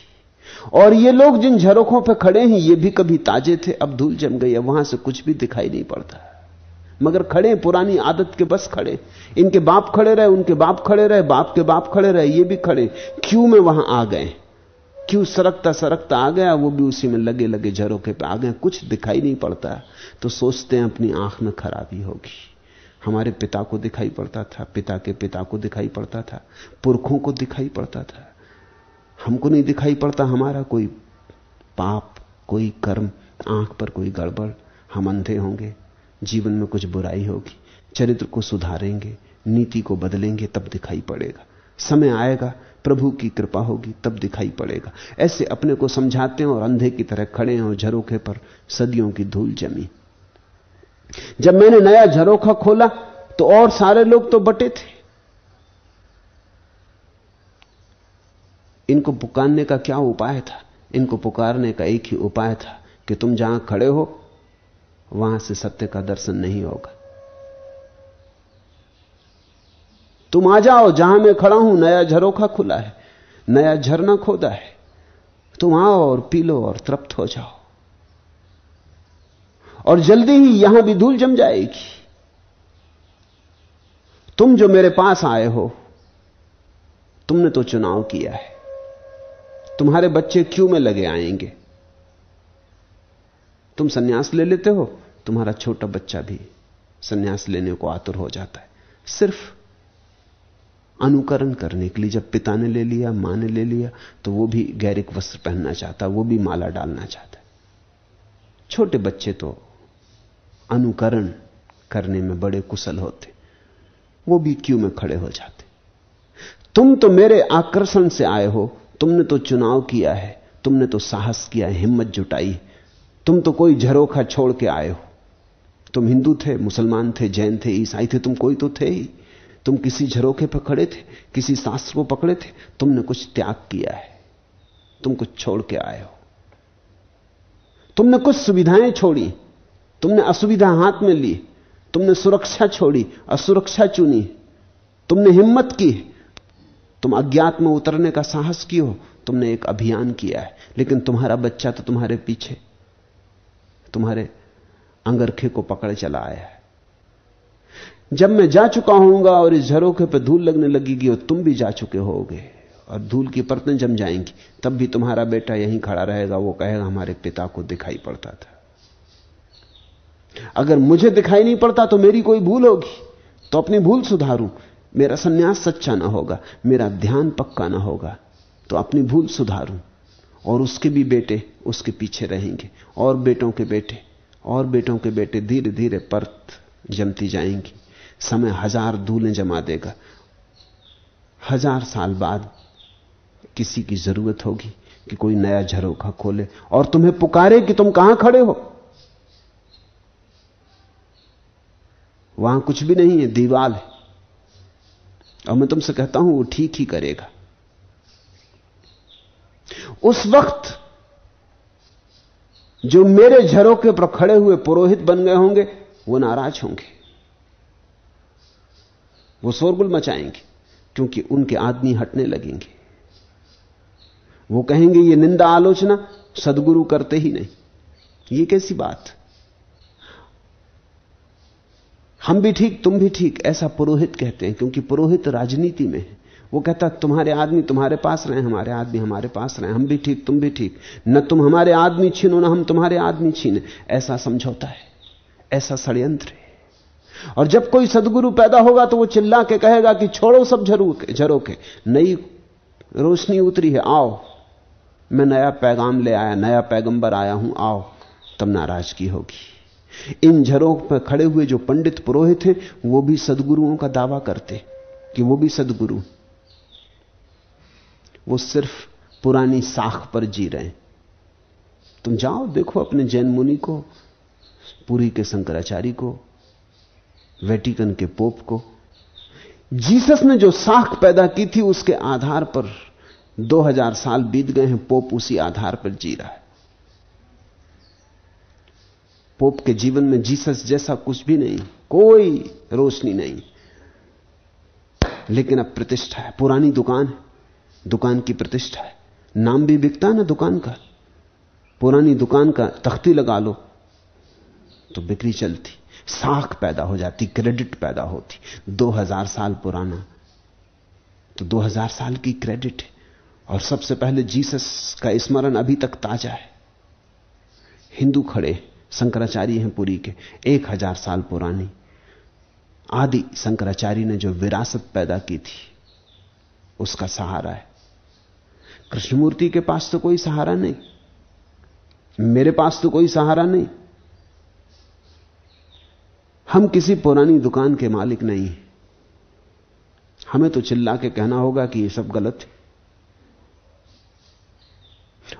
और ये लोग जिन झरोखों पर खड़े हैं, ये भी कभी ताजे थे। अब धूल जम गई है, वहाँ से कुछ भी दिखाई नहीं पड़ता। मगर खड़े पुरानी आदत के बस खड़े इनके बाप खड़े रहे, उनके बाप खड़े रहे, बाप के बाप खड़े रहे, ये भी खड़े क्यों में वहाँ आ गए? क्यों सरकता सरकता आ गया? वो भी उसी में लगे लगे झरोखे पे आ गए कुछ दिखाई नहीं पड़ता। तो सोचते हैं अपनी आँख में खराबी होगी। हमारे पिता को दिखाई पड़ता था, पिता के पिता को दिखाई पड़ता था, पुरखों को दिखाई पड़ता था। हमको नहीं दिखाई पड़ता, हमारा कोई पाप, कोई कर्म, आँख पर कोई गड़बड़, हम अंधे होंगे, जीवन में कुछ बुराई होगी, चरित्र को सुधारेंगे, नीति को बदलेंगे, तब दिखाई पड़ेगा। समय आएगा, प्रभु की कृपा होगी, तब दिखाई पड़ेगा। ऐसे अपने को समझाते हैं और अंधे की तरह खड़े हैं और झरोखे पर सदियों की धूल जमी। जब मैंने नया झरोखा खोला तो और सारे लोग तो बटे थे। इनको पुकारने का क्या उपाय था? इनको पुकारने का एक ही उपाय था कि तुम जहाँ खड़े हो, वहाँ से सत्य का दर्शन नहीं होगा। तुम आ जाओ, जहाँ मैं खड़ा हूँ, नया झरोखा खुला है, नया झरना खोदा है। तुम आओ और पी लो और तृप्त हो जाओ। और जल्दी ही यहाँ भी धूल जम जाएगी। तुम जो मेरे पास आए हो, तुमने तो चुनाव किया है। तुम्हारे बच्चे क्यों में लगे आएँगे? तुम सन्यास ले लेते हो, तुम्हारा छोटा बच्चा भी सन्यास लेने को आतुर हो जाता है। सिर्फ़ अनुकरण करने के लिए, जब पिता ने ले लिया, माँ ने ले लिया तो वो भी गैरिक वस्त्र पहनना चाहता, वो भी माला डालना चाहता छोटे बच्चे तो अनुकरण करने में बड़े कुशल होते, वो भी क्यों में खड़े हो जाते? तुम तो मेरे आकर्षण से आए हो तुमने तो चुनाव किया है, तुमने तो साहस किया है, हिम्मत जुटाई तुम तो कोई झरोखा छोड़ के आए हो। तुम हिंदू थे, मुसलमान थे, जैन थे, ईसाई थे, तुम कोई तो थे ही। तुम किसी झरोखे पर खड़े थे, किसी शास्त्र को पकड़े थे, तुमने कुछ त्याग किया है। तुम कुछ छोड़ के आए हो। तुमने कुछ सुविधाएँ छोड़ी, तुमने असुविधा हाथ में ली, तुमने सुरक्षा छोड़ी, असुरक्षा चुनी, तुमने हिम्मत की तुम अज्ञात में उतरने का साहस कियो, तुमने एक अभियान किया है, लेकिन तुम्हारा बच्चा तो तुम्हारे पीछे, तुम्हारे अंगरखे को पकड़ चला आया है। जब मैं जा चुका हूँगा और इस झरोखे पर धूल लगने लगेगी और तुम भी जा चुके होगे, और धूल की परतें जम जाएँगी, तब भी तुम्हारा बेटा यहीं खड़ा रहेगा, वो कहेगा, हमारे पिता को दिखाई पड़ता था। अगर मुझे दिखाई नहीं पड़ता तो मेरी कोई भूल होगी। तो अपनी भूल सुधारूं। मेरा सन्यास सच्चा ना होगा, मेरा ध्यान पक्का ना होगा तो अपनी भूल सुधारूं। और उसके भी बेटे उसके पीछे रहेंगे, और बेटों के बेटे, और बेटों के बेटे धीरे धीरे परत जमती जाएँगी। समय हज़ार धूलें जमा देगा। हज़ार साल बाद किसी की ज़रूरत होगी कि कोई नया झरोखा खोले, और तुम्हें पुकारे कि तुम कहाँ खड़े हो। वहाँ कुछ भी नहीं है, दीवाल है। और मैं तुमसे कहता हूँ, वो ठीक ही करेगा। उस वक्त जो मेरे झरोके पर खड़े हुए पुरोहित बन गए होंगे, वो नाराज़ होंगे। वो शोरगुल मचाएँगे, क्योंकि उनके आदमी हटने लगेंगे। वो कहेंगे, ये निंदा आलोचना सदगुरु करते ही नहीं। ये कैसी बात? हम भी ठीक, तुम भी ठीक, ऐसा पुरोहित कहते हैं, क्योंकि पुरोहित राजनीति में है। वो कहता, तुम्हारे आदमी तुम्हारे पास रहे, हमारे आदमी हमारे पास रहे, हम भी ठीक, तुम भी ठीक। न तुम हमारे आदमी छीनो, ना हम तुम्हारे आदमी छीने। ऐसा समझौता है, ऐसा षड्यंत्र है। और जब कोई सदगुरु पैदा होगा तो वो चिल्ला के कहेगा कि छोड़ो सब झरोके झरोके नई रोशनी उतरी है, आओ, मैं नया पैगाम ले आया, नया पैगंबर आया हूँ, आओ, तब नाराज़गी होगी। इन झरोक पर खड़े हुए जो पंडित पुरोहित हैं वो भी सदगुरुओं का दावा करते कि वो भी सदगुरु। वो सिर्फ़ पुरानी साख पर जी रहे हैं। तुम जाओ, देखो अपने जैन मुनि को, पुरी के शंकराचार्य को, वेटिकन के पोप को। जीसस ने जो साख पैदा की थी, उसके आधार पर 2000 साल बीत गए हैं, पोप उसी आधार पर जी रहा है। पोप के जीवन में जीसस जैसा कुछ भी नहीं, कोई रोशनी नहीं। लेकिन अब प्रतिष्ठा है, पुरानी दुकान है, दुकान की प्रतिष्ठा है। नाम भी बिकता है ना दुकान का। पुरानी दुकान का तख्ती लगा लो तो बिक्री चलती। साख पैदा हो जाती, क्रेडिट पैदा होती। 2000 साल पुराना तो 2000 साल की क्रेडिट है। और सबसे पहले जीसस का स्मरण अभी तक ताज़ा है। हिंदू खड़े शंकराचार्य हैं पुरी के, एक हज़ार साल पुरानी। आदि शंकराचार्य ने जो विरासत पैदा की थी, उसका सहारा है। कृष्णमूर्ति के पास तो कोई सहारा नहीं, मेरे पास तो कोई सहारा नहीं। हम किसी पुरानी दुकान के मालिक नहीं हमें तो चिल्ला के कहना होगा कि ये सब गलत है।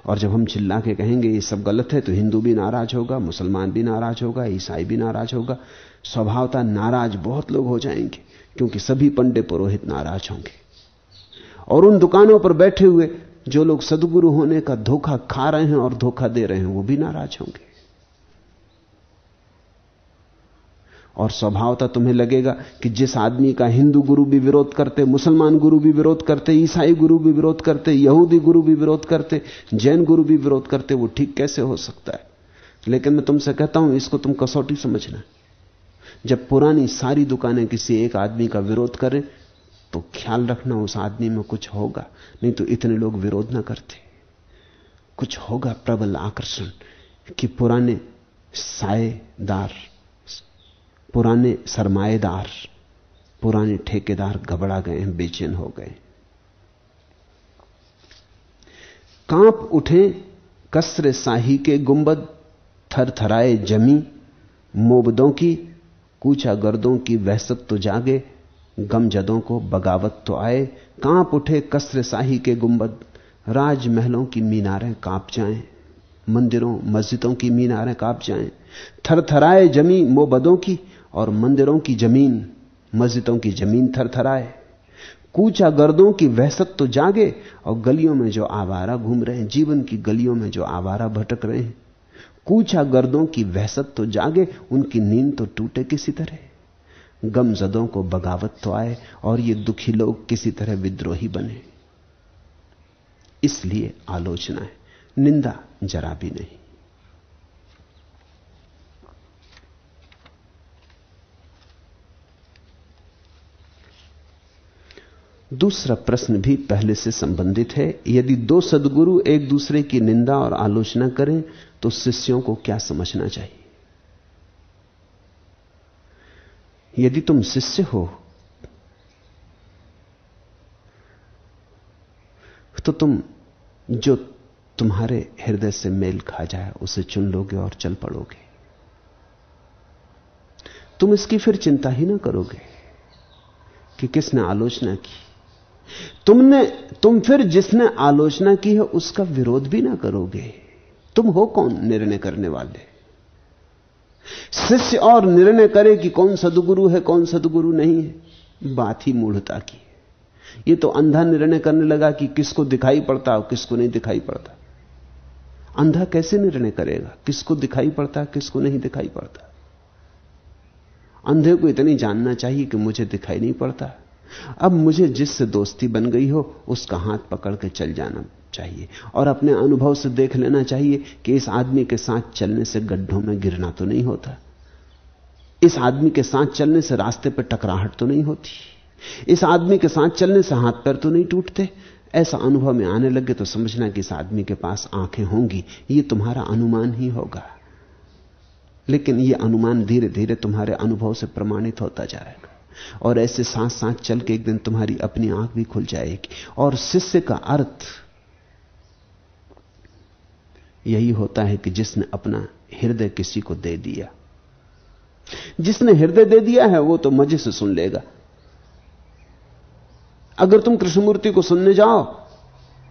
और जब हम चिल्ला के कहेंगे, ये सब गलत है तो हिंदू भी नाराज़ होगा, मुसलमान भी नाराज़ होगा, ईसाई भी नाराज़ होगा। स्वभावता नाराज़ बहुत लोग हो जाएँगे, क्योंकि सभी पंडे पुरोहित नाराज़ होंगे। और उन दुकानों पर बैठे हुए जो लोग सदगुरु होने का धोखा खा रहे हैं और धोखा दे रहे हैं, वो भी नाराज़ होंगे। और स्वभावता तुम्हें लगेगा कि जिस आदमी का हिंदू गुरु भी विरोध करते, मुसलमान गुरु भी विरोध करते, ईसाई गुरु भी विरोध करते, यहूदी गुरु भी विरोध करते, जैन गुरु भी विरोध करते, वो ठीक कैसे हो सकता है? लेकिन मैं तुमसे कहता हूँ, इसको तुम कसौटी समझना। जब पुरानी सारी दुकानें किसी एक आदमी का विरोध करें तो ख्याल रखना उस आदमी में कुछ होगा, नहीं तो इतने लोग विरोध ना करते। कुछ होगा प्रबल आकर्षण कि पुराने साएदार पुराने सरमाएदार, पुराने ठेकेदार घबरा गए हैं, बेचैन हो गए। काँप उठे, कसरे साही के गुंबद थर थराए जमी, मोबदों की, कूचा गर्दों की वहसत तो जागे, गमजदों को बगावत तो आए। काँप उठे, कसर शाही के गुंबद, राजमहलों की मीनारें काँप जाएँ, मंदिरों, मस्जिदों की मीनारें काँप जाएँ। थरथराए जमी, मोबदों की और मंदिरों की ज़मीन, मस्जिदों की ज़मीन थरथराए। कूचा गर्दों की वहसत तो जागे और गलियों में जो आवारा घूम रहे हैं, जीवन की गलियों में जो आवारा भटक रहे हैं। कूचा गर्दों की वहसत तो जागे, उनकी नींद तो टूटे किसी तरह। गमजदों को बगावत तो आए और ये दुखी लोग किसी तरह विद्रोही बने। इसलिए आलोचना है, निंदा जरा भी नहीं। दूसरा प्रश्न भी पहले से संबंधित है। यदि दो सदगुरु एक दूसरे की निंदा और आलोचना करें तो शिष्यों को क्या समझना चाहिए? यदि तुम शिष्य हो तो तुम जो तुम्हारे हृदय से मेल खा जाए, उसे चुन लोगे और चल पड़ोगे। तुम इसकी फिर चिंता ही ना करोगे कि किसने आलोचना की। तुमने, तुम फिर जिसने आलोचना की है, उसका विरोध भी ना करोगे। तुम हो कौन निर्णय करने वाले? शिष्य और निर्णय करे कि कौन सदगुरु है, कौन सदगुरु नहीं है। बात ही मूढ़ता की ये तो अंधा निर्णय करने लगा कि किसको दिखाई पड़ता और किसको नहीं दिखाई पड़ता। अंधा कैसे निर्णय करेगा? किसको दिखाई पड़ता, किसको नहीं दिखाई पड़ता? अंधे को इतनी जानना चाहिए कि मुझे दिखाई नहीं पड़ता। अब मुझे जिससे दोस्ती बन गई हो, उसका हाथ पकड़ के चल जाना चाहिए। और अपने अनुभव से देख लेना चाहिए कि इस आदमी के साथ चलने से गड्ढों में गिरना तो नहीं होता। इस आदमी के साथ चलने से रास्ते पर टकराहट तो नहीं होती। इस आदमी के साथ चलने से हाथ पैर तो नहीं टूटते। ऐसा अनुभव में आने लगे तो समझना कि इस आदमी के पास आँखें होंगी, ये तुम्हारा अनुमान ही होगा। लेकिन यह अनुमान धीरे धीरे तुम्हारे अनुभव से प्रमाणित होता जाएगा। और ऐसे साथ साथ चल के एक दिन तुम्हारी अपनी आँख भी खुल जाएगी। और शिष्य का अर्थ यही होता है कि जिसने अपना हृदय किसी को दे दिया। जिसने हृदय दे दिया है, वो तो मज़े से सुन लेगा। अगर तुम कृष्णमूर्ति को सुनने जाओ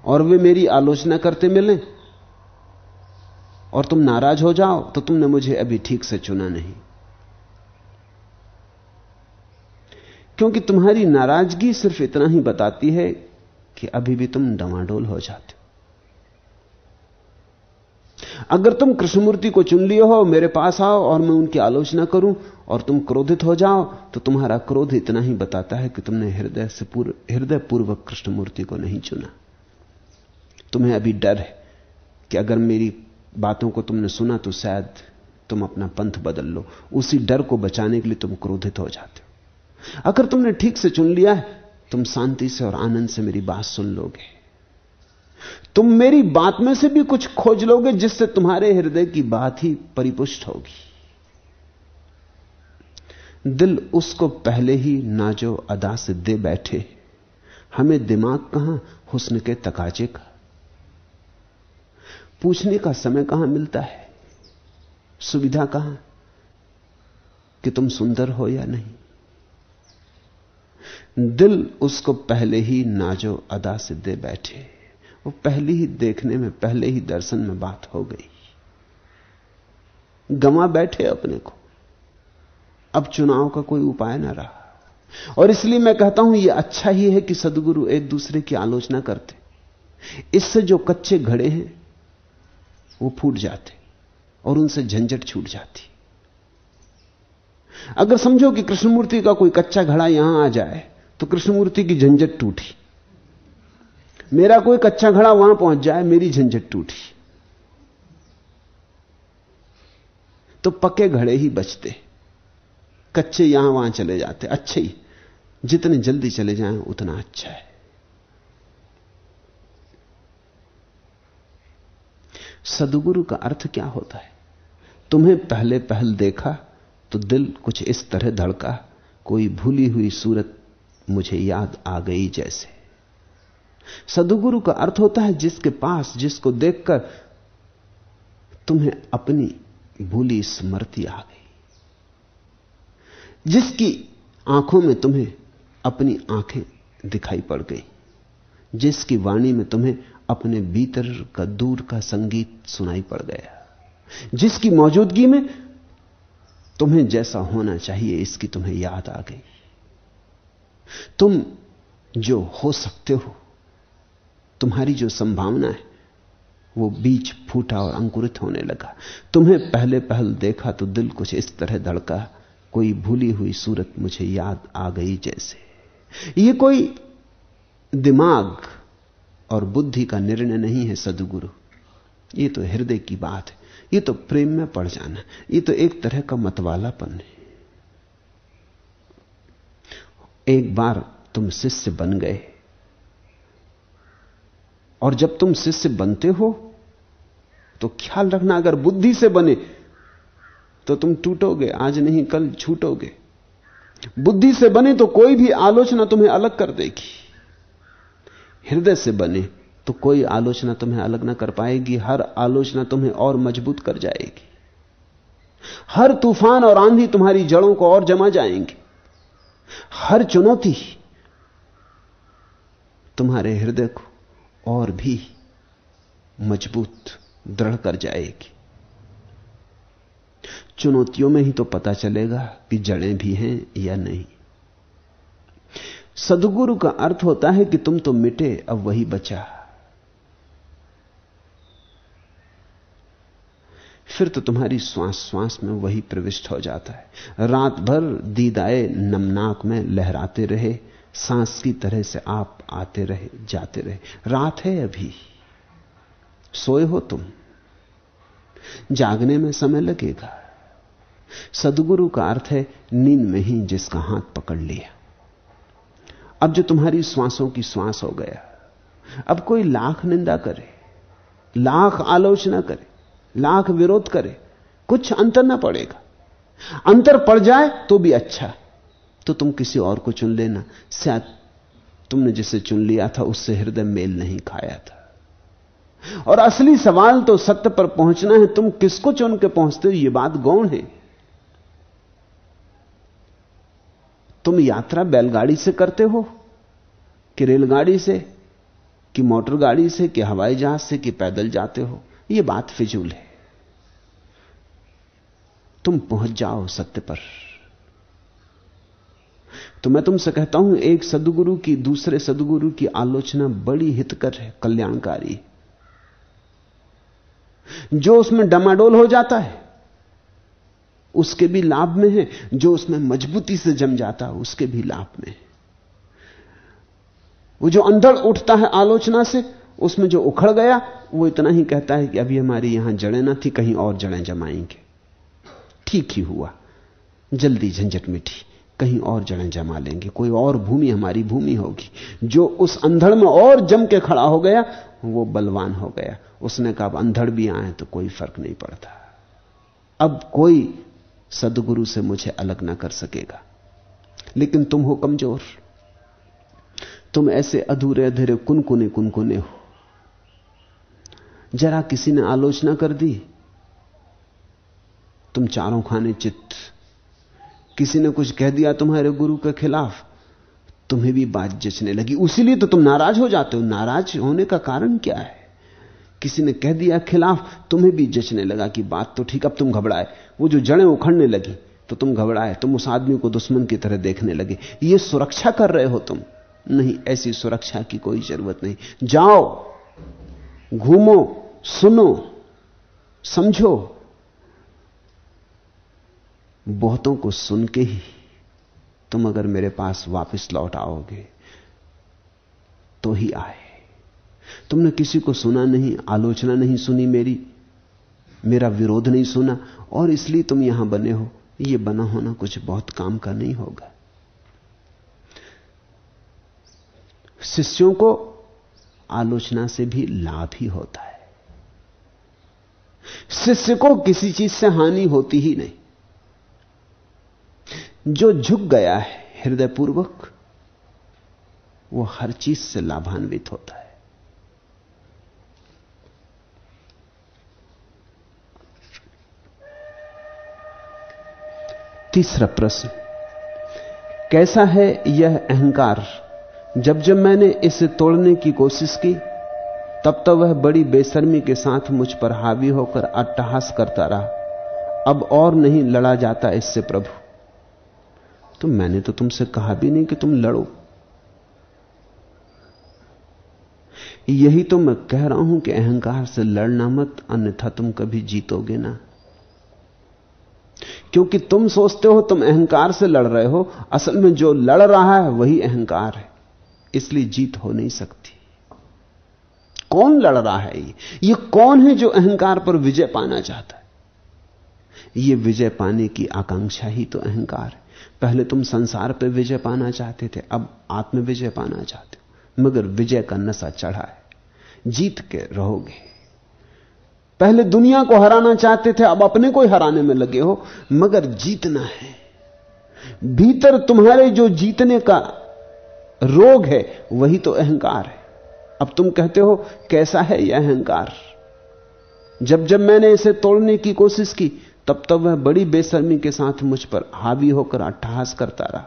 और वे मेरी आलोचना करते मिले और तुम नाराज़ हो जाओ तो तुमने मुझे अभी ठीक से चुना नहीं। क्योंकि तुम्हारी नाराज़गी सिर्फ़ इतना ही बताती है कि अभी भी तुम डवाडोल हो जाते हो। अगर तुम कृष्णमूर्ति को चुन लिए हो, मेरे पास आओ और मैं उनकी आलोचना करूँ और तुम क्रोधित हो जाओ तो तुम्हारा क्रोध इतना ही बताता है कि तुमने हृदय से पूर्व हृदय पूर्वक कृष्णमूर्ति को नहीं चुना। तुम्हें अभी डर है कि अगर मेरी बातों को तुमने सुना तो शायद तुम अपना पंथ बदल लो। उसी डर को बचाने के लिए तुम क्रोधित हो जाते हो। अगर तुमने ठीक से चुन लिया है, तुम शांति से और आनंद से मेरी बात सुन लोगे। तुम मेरी बात में से भी कुछ खोज लोगे, जिससे तुम्हारे हृदय की बात ही परिपुष्ट होगी। दिल उसको पहले ही नाजो अदा से दे बैठे। हमें दिमाग कहाँ? हुस्न के तकाजे का। पूछने का समय कहाँ मिलता है? सुविधा कहाँ? कि तुम सुंदर हो या नहीं। दिल उसको पहले ही नाजो अदा से दे बैठे। वो पहले ही देखने में, पहले ही दर्शन में बात हो गई। गमा बैठे अपने को। अब चुनाव का कोई उपाय ना रहा। और इसलिए मैं कहता हूँ यह अच्छा ही है कि सदगुरु एक दूसरे की आलोचना करते। इससे जो कच्चे घड़े हैं, वो फूट जाते और उनसे झंझट छूट जाती। अगर समझो कि कृष्णमूर्ति का कोई कच्चा घड़ा यहाँ आ जाए तो कृष्णमूर्ति की झंझट टूटी। मेरा कोई कच्चा घड़ा वहाँ पहुँच जाए, मेरी झंझट टूटी। तो पक्के घड़े ही बचते। कच्चे यहाँ वहाँ चले जाते। अच्छे ही। जितने जल्दी चले जाएँ, उतना अच्छा है। सदगुरु का अर्थ क्या होता है? तुम्हें पहले पहल देखा तो दिल कुछ इस तरह धड़का, कोई भूली हुई सूरत मुझे याद आ गई जैसे। सदगुरु का अर्थ होता है जिसके पास, जिसको देखकर तुम्हें अपनी भूली स्मृति आ गई। जिसकी आँखों में तुम्हें अपनी आँखें दिखाई पड़ गई। जिसकी वाणी में तुम्हें अपने भीतर का दूर का संगीत सुनाई पड़ गया। जिसकी मौजूदगी में तुम्हें जैसा होना चाहिए, इसकी तुम्हें याद आ गई। तुम जो हो सकते हो, तुम्हारी जो संभावना है, वो बीज फूटा और अंकुरित होने लगा। तुम्हें पहले पहल देखा तो दिल कुछ इस तरह धड़का, कोई भूली हुई सूरत मुझे याद आ गई जैसे। ये कोई दिमाग और बुद्धि का निर्णय नहीं है, सदगुरु। ये तो हृदय की बात है, ये तो प्रेम में पड़ जाना, ये तो एक तरह का मतवालापन है। एक बार तुम शिष्य बन गए। और जब तुम शिष्य बनते हो तो ख्याल रखना, अगर बुद्धि से बने तो तुम टूटोगे, आज नहीं, कल छूटोगे। बुद्धि से बने तो कोई भी आलोचना तुम्हें अलग कर देगी। हृदय से बने तो कोई आलोचना तुम्हें अलग ना कर पाएगी, हर आलोचना तुम्हें और मज़बूत कर जाएगी। हर तूफ़ान और आंधी तुम्हारी जड़ों को और जमा जाएँगे। हर चुनौती तुम्हारे हृदय को और भी मज़बूत, दृढ़ कर जाएगी। चुनौतियों में ही तो पता चलेगा कि जड़ें भी हैं या नहीं। सदगुरु का अर्थ होता है कि तुम तो मिटे, अब वही बचा। फिर तो तुम्हारी श्वास श्वास में वही प्रविष्ट हो जाता है। रात भर दीदाए नमनाक में लहराते रहे, सांस की तरह से आप आते रहे, जाते रहे। रात है अभी। सोए हो तुम। जागने में समय लगेगा। सदगुरु का अर्थ है नींद में ही जिसका हाथ पकड़ लिया। अब जो तुम्हारी श्वासों की श्वास हो गया, अब कोई लाख निंदा करे, लाख आलोचना करे लाख विरोध करे, कुछ अंतर ना पड़ेगा। अंतर पड़ जाए तो भी अच्छा। तो तुम किसी और को चुन लेना। शायद तुमने जिसे चुन लिया था, उससे हृदय मेल नहीं खाया था। और असली सवाल तो सत्य पर पहुँचना है। तुम किसको चुन के पहुँचते हो यह बात गौण है। तुम यात्रा बैलगाड़ी से करते हो, कि रेलगाड़ी से, कि मोटर गाड़ी से, कि हवाई जहाज़ से, कि पैदल जाते हो? यह बात फिजूल है। तुम पहुँच जाओ सत्य पर। तो मैं तुमसे कहता हूँ, एक सदगुरु की, दूसरे सदगुरु की आलोचना बड़ी हितकर है, कल्याणकारी। जो उसमें डमाडोल हो जाता है, उसके भी लाभ में है। जो उसमें मजबूती से जम जाता है, उसके भी लाभ में है। वो जो अंदर उठता है आलोचना से उसमें जो उखड़ गया, वो इतना ही कहता है कि अभी हमारी यहाँ जड़ें ना थी, कहीं और जड़ें जमाएँगे। ठीक ही हुआ। जल्दी झंझट मिठी कहीं और जड़ें जमा लेंगे। कोई और भूमि हमारी भूमि होगी। जो उस अंधड़ में और जम के खड़ा हो गया, वो बलवान हो गया। उसने कहा, अब अंधड़ भी आए तो कोई फ़र्क नहीं पड़ता। अब कोई सदगुरु से मुझे अलग ना कर सकेगा। लेकिन तुम हो कमज़ोर। तुम ऐसे अधूरे अधूरे कुनकुने कुनकुने हो। जरा किसी ने आलोचना कर दी, तुम चारों खाने चित्त। किसी ने कुछ कह दिया तुम्हारे गुरु के खिलाफ, तुम्हें भी बात जचने लगी। उसीलिए तो तुम नाराज़ हो जाते हो। नाराज़ होने का कारण क्या है? किसी ने कह दिया खिलाफ, तुम्हें भी जचने लगा कि बात तो ठीक, अब तुम घबराए। वो जो जड़ें उखड़ने लगी तो तुम घबराए। तुम उस आदमी को दुश्मन की तरह देखने लगे। ये सुरक्षा कर रहे हो तुम। नहीं, ऐसी सुरक्षा की कोई ज़रूरत नहीं। जाओ, घूमो। सुनो, समझो, बहुतों को सुन के ही तुम अगर मेरे पास वापस लौट आओगे तो ही आए। तुमने किसी को सुना नहीं, आलोचना नहीं सुनी मेरी, मेरा विरोध नहीं सुना, और इसलिए तुम यहाँ बने हो। यह बना होना कुछ बहुत काम का नहीं होगा। शिष्यों को आलोचना से भी लाभ ही होता है। शिष्य को किसी चीज़ से हानि होती ही नहीं। जो झुक गया है हृदयपूर्वक, वो हर चीज़ से लाभान्वित होता है। तीसरा प्रश्न, कैसा है यह अहंकार? जब जब मैंने इसे तोड़ने की कोशिश की तब तब वह बड़ी बेशर्मी के साथ मुझ पर हावी होकर अट्टहास करता रहा। अब और नहीं लड़ा जाता इससे प्रभु। तो मैंने तो तुमसे कहा भी नहीं कि तुम लड़ो। यही तो मैं कह रहा हूँ कि अहंकार से लड़ना मत, अन्यथा तुम कभी जीतोगे ना। क्योंकि तुम सोचते हो तुम अहंकार से लड़ रहे हो, असल में जो लड़ रहा है वही अहंकार है। इसलिए जीत हो नहीं सकती। कौन लड़ रहा है ये? ये कौन है जो अहंकार पर विजय पाना चाहता है? ये विजय पाने की आकांक्षा ही तो अहंकार है। पहले तुम संसार पर विजय पाना चाहते थे, अब आत्म विजय पाना चाहते हो। मगर विजय का नशा चढ़ा है। जीत के रहोगे। पहले दुनिया को हराना चाहते थे, अब अपने को ही हराने में लगे हो। मगर जीतना है। भीतर तुम्हारे जो जीतने का रोग है, वही तो अहंकार है। अब तुम कहते हो, कैसा है यह अहंकार? जब जब मैंने इसे तोड़ने की कोशिश की, तब तब वह बड़ी बेशर्मी के साथ मुझ पर हावी होकर अट्ठहास करता रहा।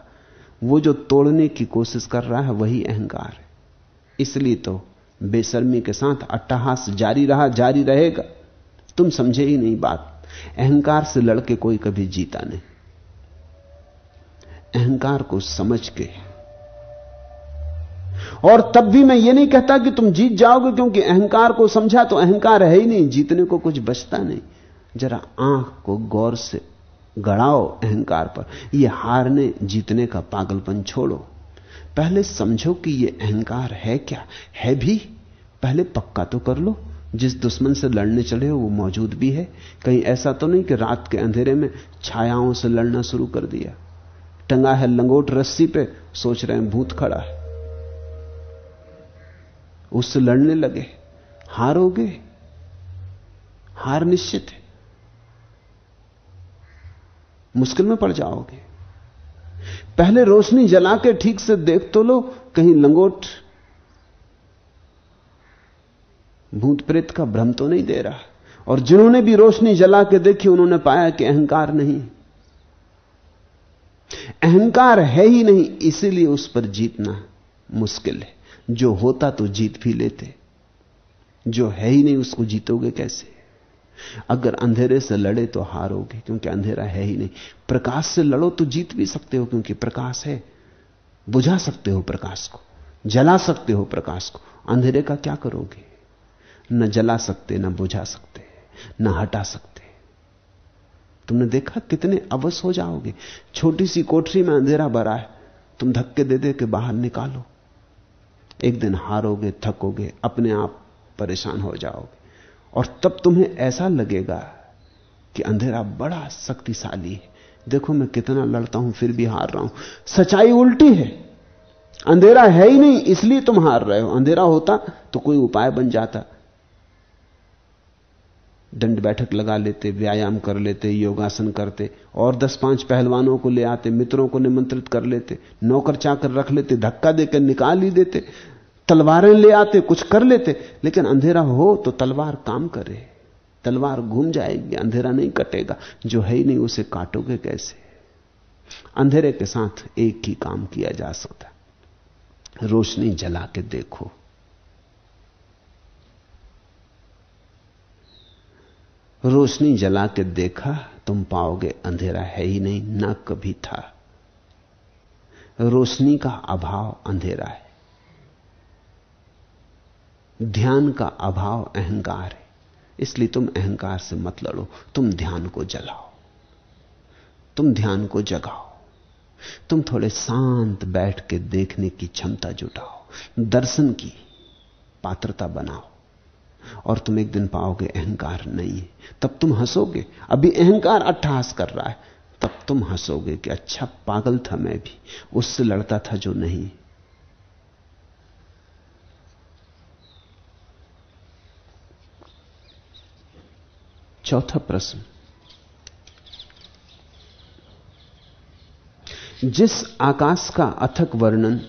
वो जो तोड़ने की कोशिश कर रहा है, वही अहंकार है। इसलिए तो बेशर्मी के साथ अट्टहास जारी रहा, जारी रहेगा। तुम समझे ही नहीं बात। अहंकार से लड़के कोई कभी जीता नहीं। अहंकार को समझ के और तब भी मैं ये नहीं कहता कि तुम जीत जाओगे, क्योंकि अहंकार को समझा तो अहंकार है ही नहीं, जीतने को कुछ बचता नहीं। जरा आँख को गौर से गड़ाओ अहंकार पर। यह हारने, जीतने का पागलपन छोड़ो। पहले समझो कि यह अहंकार है क्या? है भी। पहले पक्का तो कर लो। जिस दुश्मन से लड़ने चले हो, वो मौजूद भी है। कहीं ऐसा तो नहीं कि रात के अंधेरे में छायाओं से लड़ना शुरू कर दिया। टंगा है लंगोट रस्सी पे, सोच रहे हैं भूत खड़ा है। उससे लड़ने लगे, हारोगे, हार निश्चित है। मुश्किल में पड़ जाओगे। पहले रोशनी जला के ठीक से देख तो लो, कहीं लंगोट भूत प्रेत का भ्रम तो नहीं दे रहा। और जिन्होंने भी रोशनी जला के देखी, उन्होंने पाया कि अहंकार नहीं। अहंकार है ही नहीं, इसीलिए उस पर जीतना मुश्किल है। जो होता तो जीत भी लेते। जो है ही नहीं, उसको जीतोगे कैसे? अगर अंधेरे से लड़े तो हारोगे, क्योंकि अंधेरा है ही नहीं। प्रकाश से लड़ो तो जीत भी सकते हो, क्योंकि प्रकाश है। बुझा सकते हो प्रकाश को, जला सकते हो प्रकाश को। अंधेरे का क्या करोगे? न जला सकते, न बुझा सकते, न हटा सकते। तुमने देखा कितने अवश्य हो जाओगे? छोटी सी कोठरी में अंधेरा भरा है, तुम धक्के दे दे के बाहर निकालो। एक दिन हारोगे, थकोगे, अपने आप परेशान हो जाओगे। और तब तुम्हें ऐसा लगेगा कि अंधेरा बड़ा शक्तिशाली है। देखो मैं कितना लड़ता हूँ, फिर भी हार रहा हूँ। सच्चाई उल्टी है। अंधेरा है ही नहीं, इसलिए तुम हार रहे हो। अंधेरा होता तो कोई उपाय बन जाता। दंड बैठक लगा लेते, व्यायाम कर लेते, योगासन करते, और दस पाँच पहलवानों को ले आते, मित्रों को निमंत्रित कर लेते नौकर चाकर रख लेते, धक्का देकर निकाल ही देते। तलवारें ले आते, कुछ कर लेते, लेकिन अंधेरा हो तो तलवार काम करे। तलवार घूम जाएगी, अंधेरा नहीं कटेगा। जो है ही नहीं, उसे काटोगे कैसे? अंधेरे के साथ एक ही काम किया जा सकता रोशनी जला के देखो। रोशनी जला के देखा, तुम पाओगे अंधेरा है ही नहीं, ना कभी था। रोशनी का अभाव अंधेरा है। ध्यान का अभाव अहंकार है। इसलिए तुम अहंकार से मत लड़ो, तुम ध्यान को जलाओ। तुम ध्यान को जगाओ। तुम थोड़े शांत बैठ के देखने की क्षमता जुटाओ। दर्शन की पात्रता बनाओ। और तुम एक दिन पाओगे अहंकार नहीं है। तब तुम हंसोगे। अभी अहंकार अट्ठास कर रहा है। तब तुम हंसोगे कि अच्छा पागल था मैं भी। उससे लड़ता था जो नहीं। चौथा प्रश्न। जिस आकाश का अथक वर्णन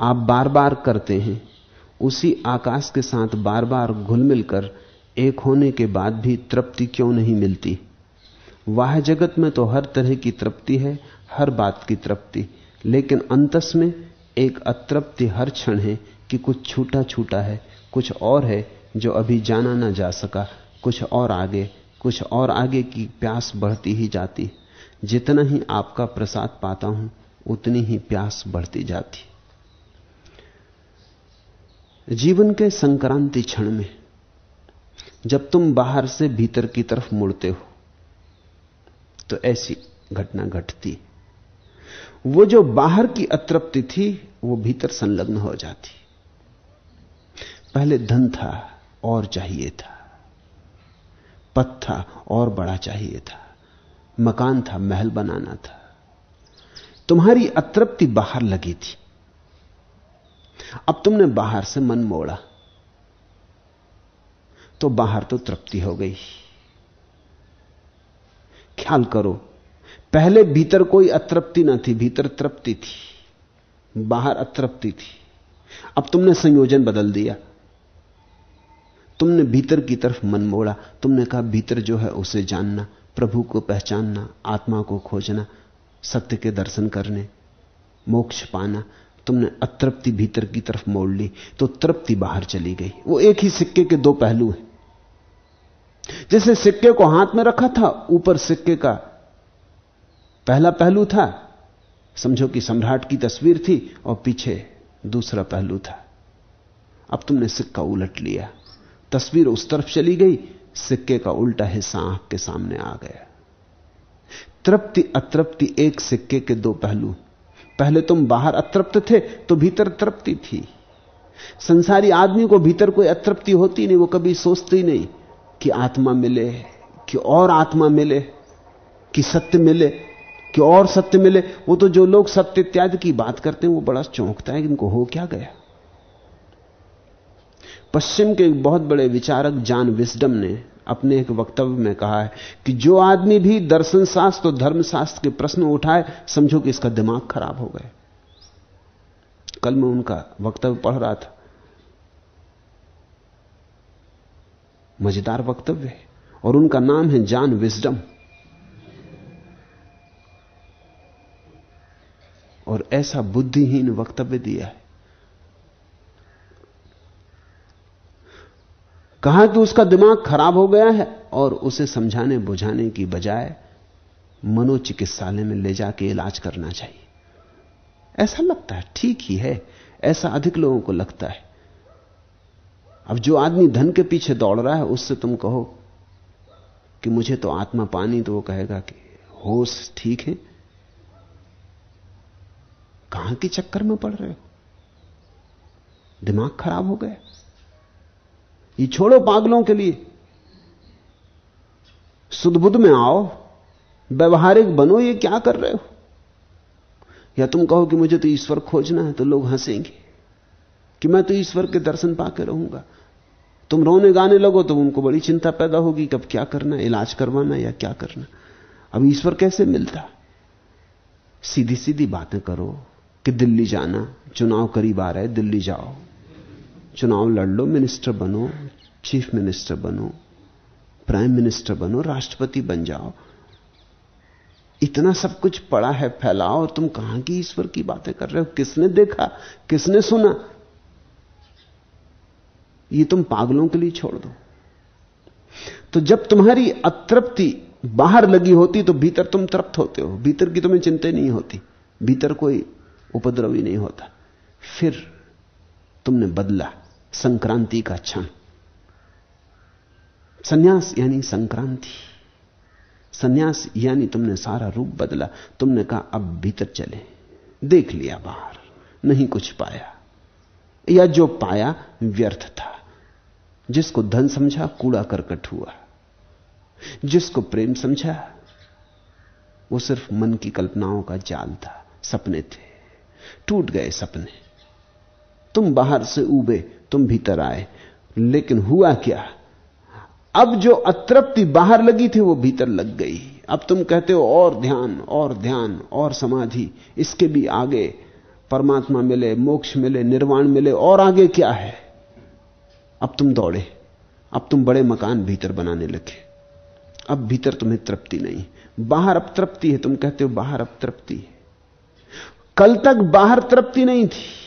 आप बार बार करते हैं, उसी आकाश के साथ बार बार घुल मिलकर एक होने के बाद भी तृप्ति क्यों नहीं मिलती? वाह जगत में तो हर तरह की तृप्ति है, हर बात की तृप्ति। लेकिन अंतस में एक अतृप्ति हर क्षण है कि कुछ छूटा छूटा है, कुछ और है जो अभी जाना ना जा सका, कुछ और आगे कुछ और आगे की प्यास बढ़ती ही जाती। जितना ही आपका प्रसाद पाता हूँ, उतनी ही प्यास बढ़ती जाती। जीवन के संक्रांति क्षण में, जब तुम बाहर से भीतर की तरफ़ मुड़ते हो तो ऐसी घटना घटती। वो जो बाहर की अतृप्ति थी, वो भीतर संलग्न हो जाती। पहले धन था, और चाहिए था। पथ था और बड़ा चाहिए था। मकान था, महल बनाना था। तुम्हारी अतृप्ति बाहर लगी थी। अब तुमने बाहर से मन मोड़ा। तो बाहर तो तृप्ति हो गई। ख्याल करो, पहले भीतर कोई अतृप्ति ना थी, भीतर तृप्ति थी। बाहर अतृप्ति थी। अब तुमने संयोजन बदल दिया। तुमने भीतर की तरफ़ मन मोड़ा, तुमने कहा, भीतर जो है उसे जानना, प्रभु को पहचानना, आत्मा को खोजना, सत्य के दर्शन करने, मोक्ष पाना। तुमने अतृप्ति भीतर की तरफ़ मोड़ ली तो तृप्ति बाहर चली गई। वो एक ही सिक्के के दो पहलू हैं। जैसे सिक्के को हाथ में रखा था, ऊपर सिक्के का पहला पहलू था, समझो कि सम्राट की तस्वीर थी, और पीछे दूसरा पहलू था। अब तुमने सिक्का उलट लिया। तस्वीर उस तरफ़ चली गई, सिक्के का उल्टा हिस्सा आँख के सामने आ गया। तृप्ति अतृप्ति एक सिक्के के दो पहलू। पहले तुम बाहर अतृप्त थे तो भीतर तृप्ति थी। संसारी आदमी को भीतर कोई अतृप्ति होती नहीं, वो कभी सोचती नहीं कि आत्मा मिले, कि और आत्मा मिले, कि सत्य मिले, कि और सत्य मिले। वो तो जो लोग सत्य इत्यादि की बात करते हैं, वो बड़ा चौंकता है इनको हो क्या गया। पश्चिम के एक बहुत बड़े विचारक जान विस्डम ने अपने एक वक्तव्य में कहा है कि जो आदमी भी दर्शन शास्त्र और धर्मशास्त्र के प्रश्न उठाए, समझो कि इसका दिमाग खराब हो गए कल मैं उनका वक्तव्य पढ़ रहा था। मज़ेदार वक्तव्य है और उनका नाम है जान विजडम और ऐसा बुद्धिहीन वक्तव्य दिया है। कहा कि उसका दिमाग खराब हो गया है और उसे समझाने बुझाने की बजाय मनोचिकित्सालय में ले जाके इलाज करना चाहिए। ऐसा लगता है, ठीक ही है, ऐसा अधिक लोगों को लगता है। अब जो आदमी धन के पीछे दौड़ रहा है, उससे तुम कहो कि मुझे तो आत्मा पानी तो वो कहेगा कि होश ठीक है। कहाँ के चक्कर में पड़ रहे हो? दिमाग खराब हो गया। ये छोड़ो पागलों के लिए। सुदबुद्ध में आओ, व्यवहारिक बनो, ये क्या कर रहे हो? या तुम कहो कि मुझे तो ईश्वर खोजना है तो लोग हंसेंगे कि मैं तो ईश्वर के दर्शन पाके रहूँगा। तुम रोने गाने लगो तो उनको बड़ी चिंता पैदा होगी, कब क्या करना इलाज करवाना या क्या करना अब ईश्वर कैसे मिलता? सीधी सीधी बातें करो कि दिल्ली जाना, चुनाव करीब आ रहे दिल्ली जाओ। चुनाव लड़ लो मिनिस्टर बनो चीफ मिनिस्टर बनो प्राइम मिनिस्टर बनो, राष्ट्रपति बन जाओ। इतना सब कुछ पड़ा है फैलाओ, और तुम कहाँ की ईश्वर की बातें कर रहे हो? किसने देखा? किसने सुना? ये तुम पागलों के लिए छोड़ दो। तो जब तुम्हारी अतृप्ति बाहर लगी होती तो भीतर तुम तृप्त होते हो। भीतर की तुम्हें चिंता नहीं होती। भीतर कोई उपद्रवी नहीं होता। फिर तुमने बदला। संक्रांति का क्षण। सन्यास यानी संक्रांति। सन्यास यानी तुमने सारा रूप बदला। तुमने कहा, अब भीतर चले। देख लिया बाहर। नहीं कुछ पाया। या जो पाया, व्यर्थ था। जिसको धन समझा, कूड़ा करकट हुआ। जिसको प्रेम समझा, वो सिर्फ़ मन की कल्पनाओं का जाल था। सपने थे। टूट गए सपने। तुम बाहर से उबे तुम भीतर आए। लेकिन हुआ क्या? अब जो अतृप्ति बाहर लगी थी, वो भीतर लग गई। अब तुम कहते हो, और ध्यान और ध्यान, और समाधि, इसके भी आगे परमात्मा मिले, मोक्ष मिले, निर्वाण मिले, और आगे क्या है? अब तुम दौड़े। अब तुम बड़े मकान भीतर बनाने लगे। अब भीतर तुम्हें तृप्ति नहीं। बाहर अब तृप्ति है, तुम कहते हो, बाहर अब तृप्ति है। कल तक बाहर तृप्ति नहीं थी।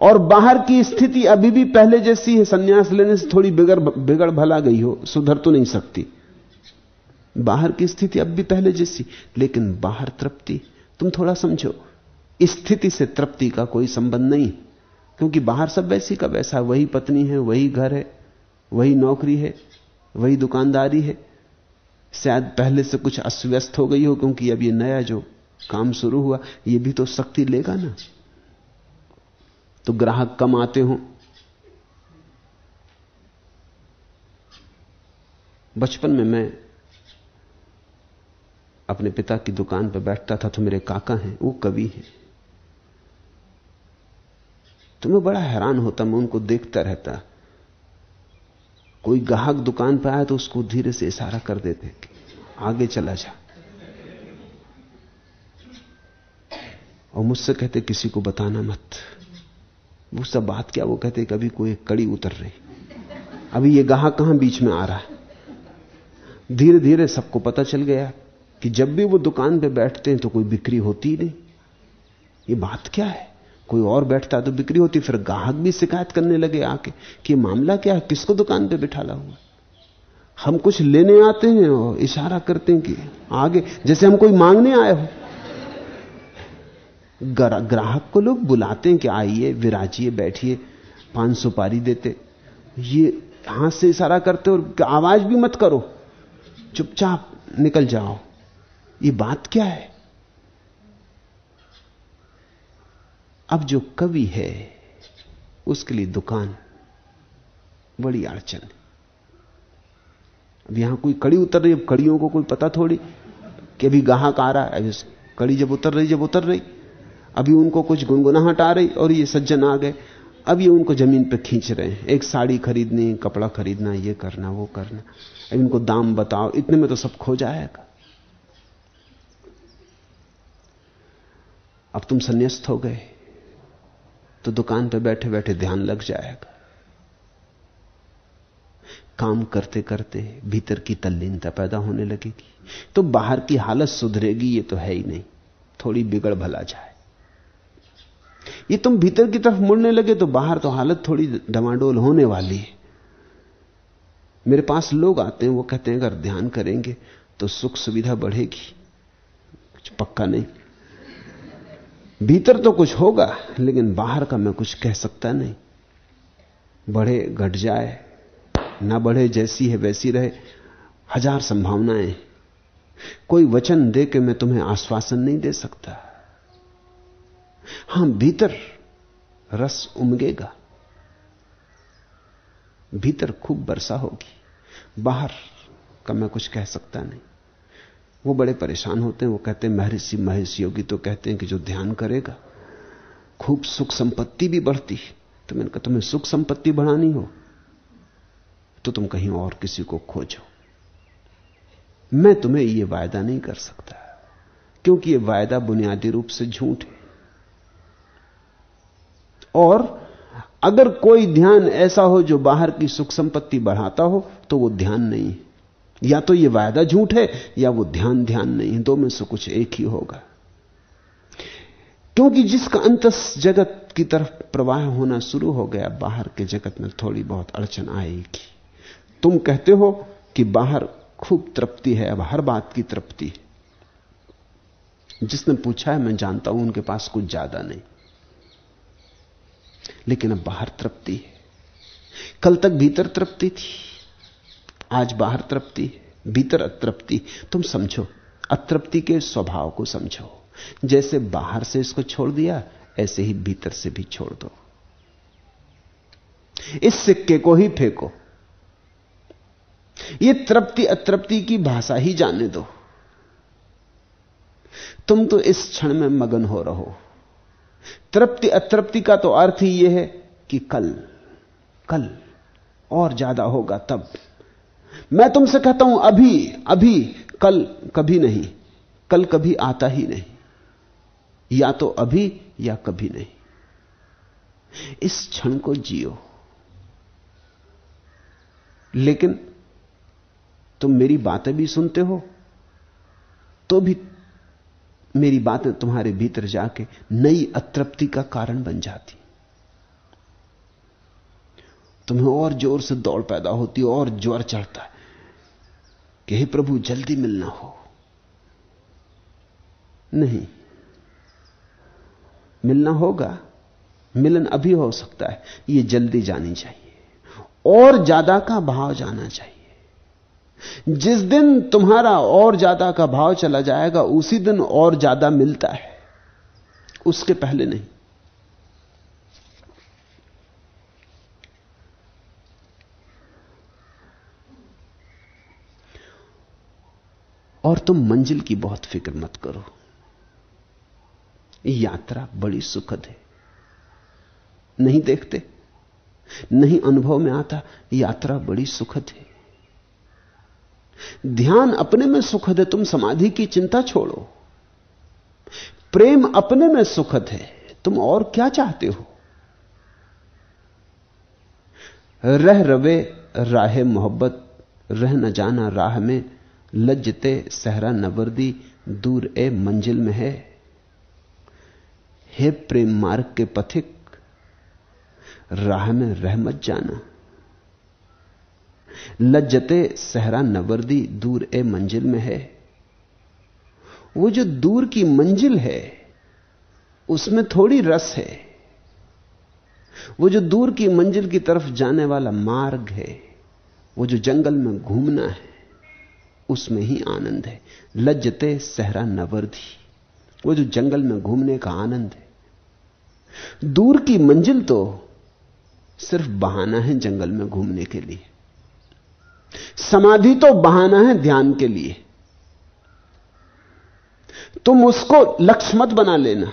और बाहर की स्थिति अभी भी पहले जैसी है, सन्यास लेने से थोड़ी बिगड़ बिगड़ भला गई हो, सुधर तो नहीं सकती। बाहर की स्थिति अब भी पहले जैसी, लेकिन बाहर तृप्ति, तुम थोड़ा समझो स्थिति से तृप्ति का कोई संबंध नहीं। क्योंकि बाहर सब वैसी का वैसा, वही पत्नी है, वही घर है, वही नौकरी है, वही दुकानदारी है। शायद पहले से कुछ अस्व्यस्त हो गई हो, क्योंकि अब ये नया जो काम शुरू हुआ, ये भी तो शक्ति लेगा ना। तो ग्राहक कम आते हो। बचपन में मैं अपने पिता की दुकान पर बैठता था तो मेरे काका हैं, वो कवि हैं। तो मैं बड़ा हैरान होता, मैं उनको देखता रहता। कोई ग्राहक दुकान पर आया तो उसको धीरे से इशारा कर देते आगे चला जा। और मुझसे कहते, किसी को बताना मत। वो सब बात क्या वो कहते कभी कोई कड़ी उतर रही। अभी ये गाह कहाँ बीच में आ रहा है? धीरे धीरे सबको पता चल गया कि जब भी वो दुकान पे बैठते हैं तो कोई बिक्री होती नहीं। ये बात क्या है? कोई और बैठता तो बिक्री होती, फिर ग्राहक भी शिकायत करने लगे आके कि मामला क्या है? किसको दुकान पे बिठाला हुआ? हम कुछ लेने आते हैं और इशारा करते हैं कि आगे, जैसे हम कोई मांगने आए हो ग्राहक को लोग बुलाते हैं कि आइए, विराजिए, बैठिए पाँच सुपारी देते। ये हाथ से इशारा करते और आवाज़ भी मत करो। चुपचाप निकल जाओ। ये बात क्या है? अब जो कवि है, उसके लिए दुकान बड़ी अड़चन अब यहाँ कोई कड़ी उतर रही अब कड़ियों को कोई पता थोड़ी कि अभी गाहक आ रहा है। अभी कड़ी जब उतर रही, जब उतर रही अभी उनको कुछ गुनगुनाहट आ रही और ये सज्जन आ गए। अब ये उनको ज़मीन पे खींच रहे हैं। एक साड़ी खरीदनी, कपड़ा खरीदना, ये करना, वो करना। अब इनको दाम बताओ। इतने में तो सब खो जाएगा। अब तुम संन्यास्त हो गए। तो दुकान पे बैठे बैठे ध्यान लग जाएगा। काम करते करते भीतर की तल्लीनता पैदा होने लगेगी। तो बाहर की हालत सुधरेगी, ये तो है ही नहीं। थोड़ी बिगड़ भला जाए। ये तुम भीतर की तरफ़ मुड़ने लगे तो बाहर तो हालत थोड़ी डमाडोल होने वाली है। मेरे पास लोग आते हैं, वो कहते हैं, अगर ध्यान करेंगे तो सुख सुविधा बढ़ेगी। कुछ पक्का नहीं। भीतर तो कुछ होगा, लेकिन बाहर का मैं कुछ कह सकता नहीं। बढ़े, घट जाए, ना बढ़े, जैसी है वैसी रहे। हज़ार संभावनाएँ कोई वचन दे के मैं तुम्हें आश्वासन नहीं दे सकता। हाँ, भीतर रस उमगेगा। भीतर खूब वर्षा होगी। बाहर का मैं कुछ कह सकता नहीं। वो बड़े परेशान होते हैं, वो कहते हैं, महर्षि महेश योगी तो कहते हैं कि जो ध्यान करेगा, खूब सुख संपत्ति भी बढ़ती तो मैंने कहा, तुम्हें सुख संपत्ति बढ़ानी हो तो तुम कहीं और किसी को खोजो। मैं तुम्हें यह वायदा नहीं कर सकता, क्योंकि यह वायदा बुनियादी रूप से झूठ है। और अगर कोई ध्यान ऐसा हो जो बाहर की सुख संपत्ति बढ़ाता हो तो वो ध्यान नहीं है। या तो ये वायदा झूठ है, या वो ध्यान ध्यान नहीं दो में से कुछ एक ही होगा। क्योंकि जिसका अंतस जगत की तरफ़ प्रवाह होना शुरू हो गया, बाहर के जगत में थोड़ी बहुत अड़चन आएगी। तुम कहते हो कि बाहर खूब तृप्ति है, अब हर बात की तृप्ति जिसने पूछा है, मैं जानता हूँ, उनके पास कुछ ज़्यादा नहीं। लेकिन अब बाहर तृप्ति है। कल तक भीतर तृप्ति थी, आज बाहर तृप्ति भीतर अतृप्ति। तुम समझो, अतृप्ति के स्वभाव को समझो। जैसे बाहर से इसको छोड़ दिया, ऐसे ही भीतर से भी छोड़ दो। इस सिक्के को ही फेंको। ये तृप्ति अतृप्ति की भाषा ही जाने दो। तुम तो इस क्षण में मगन हो रहो। तृप्ति अतृप्ति का तो अर्थ ही यह है कि कल कल और ज़्यादा होगा तब। मैं तुमसे कहता हूँ, अभी अभी, कल कभी नहीं, कल कभी आता ही नहीं, या तो अभी या कभी नहीं। इस क्षण को जियो। लेकिन तुम मेरी बातें भी सुनते हो तो भी मेरी बातें तुम्हारे भीतर जाके नई अतृप्ति का कारण बन जाती। तुम्हें और ज़ोर से दौड़ पैदा होती, और ज्वर चढ़ता है कि हे प्रभु, जल्दी मिलना हो। नहीं, मिलना होगा, मिलन अभी हो सकता है यह जल्दी जानी चाहिए, और ज़्यादा का भाव जाना चाहिए। जिस दिन तुम्हारा और ज़्यादा का भाव चला जाएगा, उसी दिन और ज़्यादा मिलता है। उसके पहले नहीं। और तुम मंजिल की बहुत फ़िक्र मत करो। यात्रा बड़ी सुखद है। नहीं देखते, नहीं अनुभव में आता, यात्रा बड़ी सुखद है। ध्यान अपने में सुखद है, तुम समाधि की चिंता छोड़ो। प्रेम अपने में सुखद है, तुम और क्या चाहते हो? रह रवे राहे मोहब्बत, रह न जाना राह में, लज्जते सहरा नवर्दी, दूर ए मंजिल में है। हे प्रेम मार्ग के पथिक, राह में रह मत जाना। लज्जते सहरा नवर्दी दूर ए मंजिल में है। वो जो दूर की मंजिल है, उसमें थोड़ी रस है। वो जो दूर की मंजिल की तरफ़ जाने वाला मार्ग है, वो जो जंगल में घूमना है, उसमें ही आनंद है। लज्जते सहरा नवर्दी, वो जो जंगल में घूमने का आनंद है। दूर की मंजिल तो सिर्फ़ बहाना है जंगल में घूमने के लिए। समाधि तो बहाना है ध्यान के लिए। तुम उसको लक्ष्य मत बना लेना।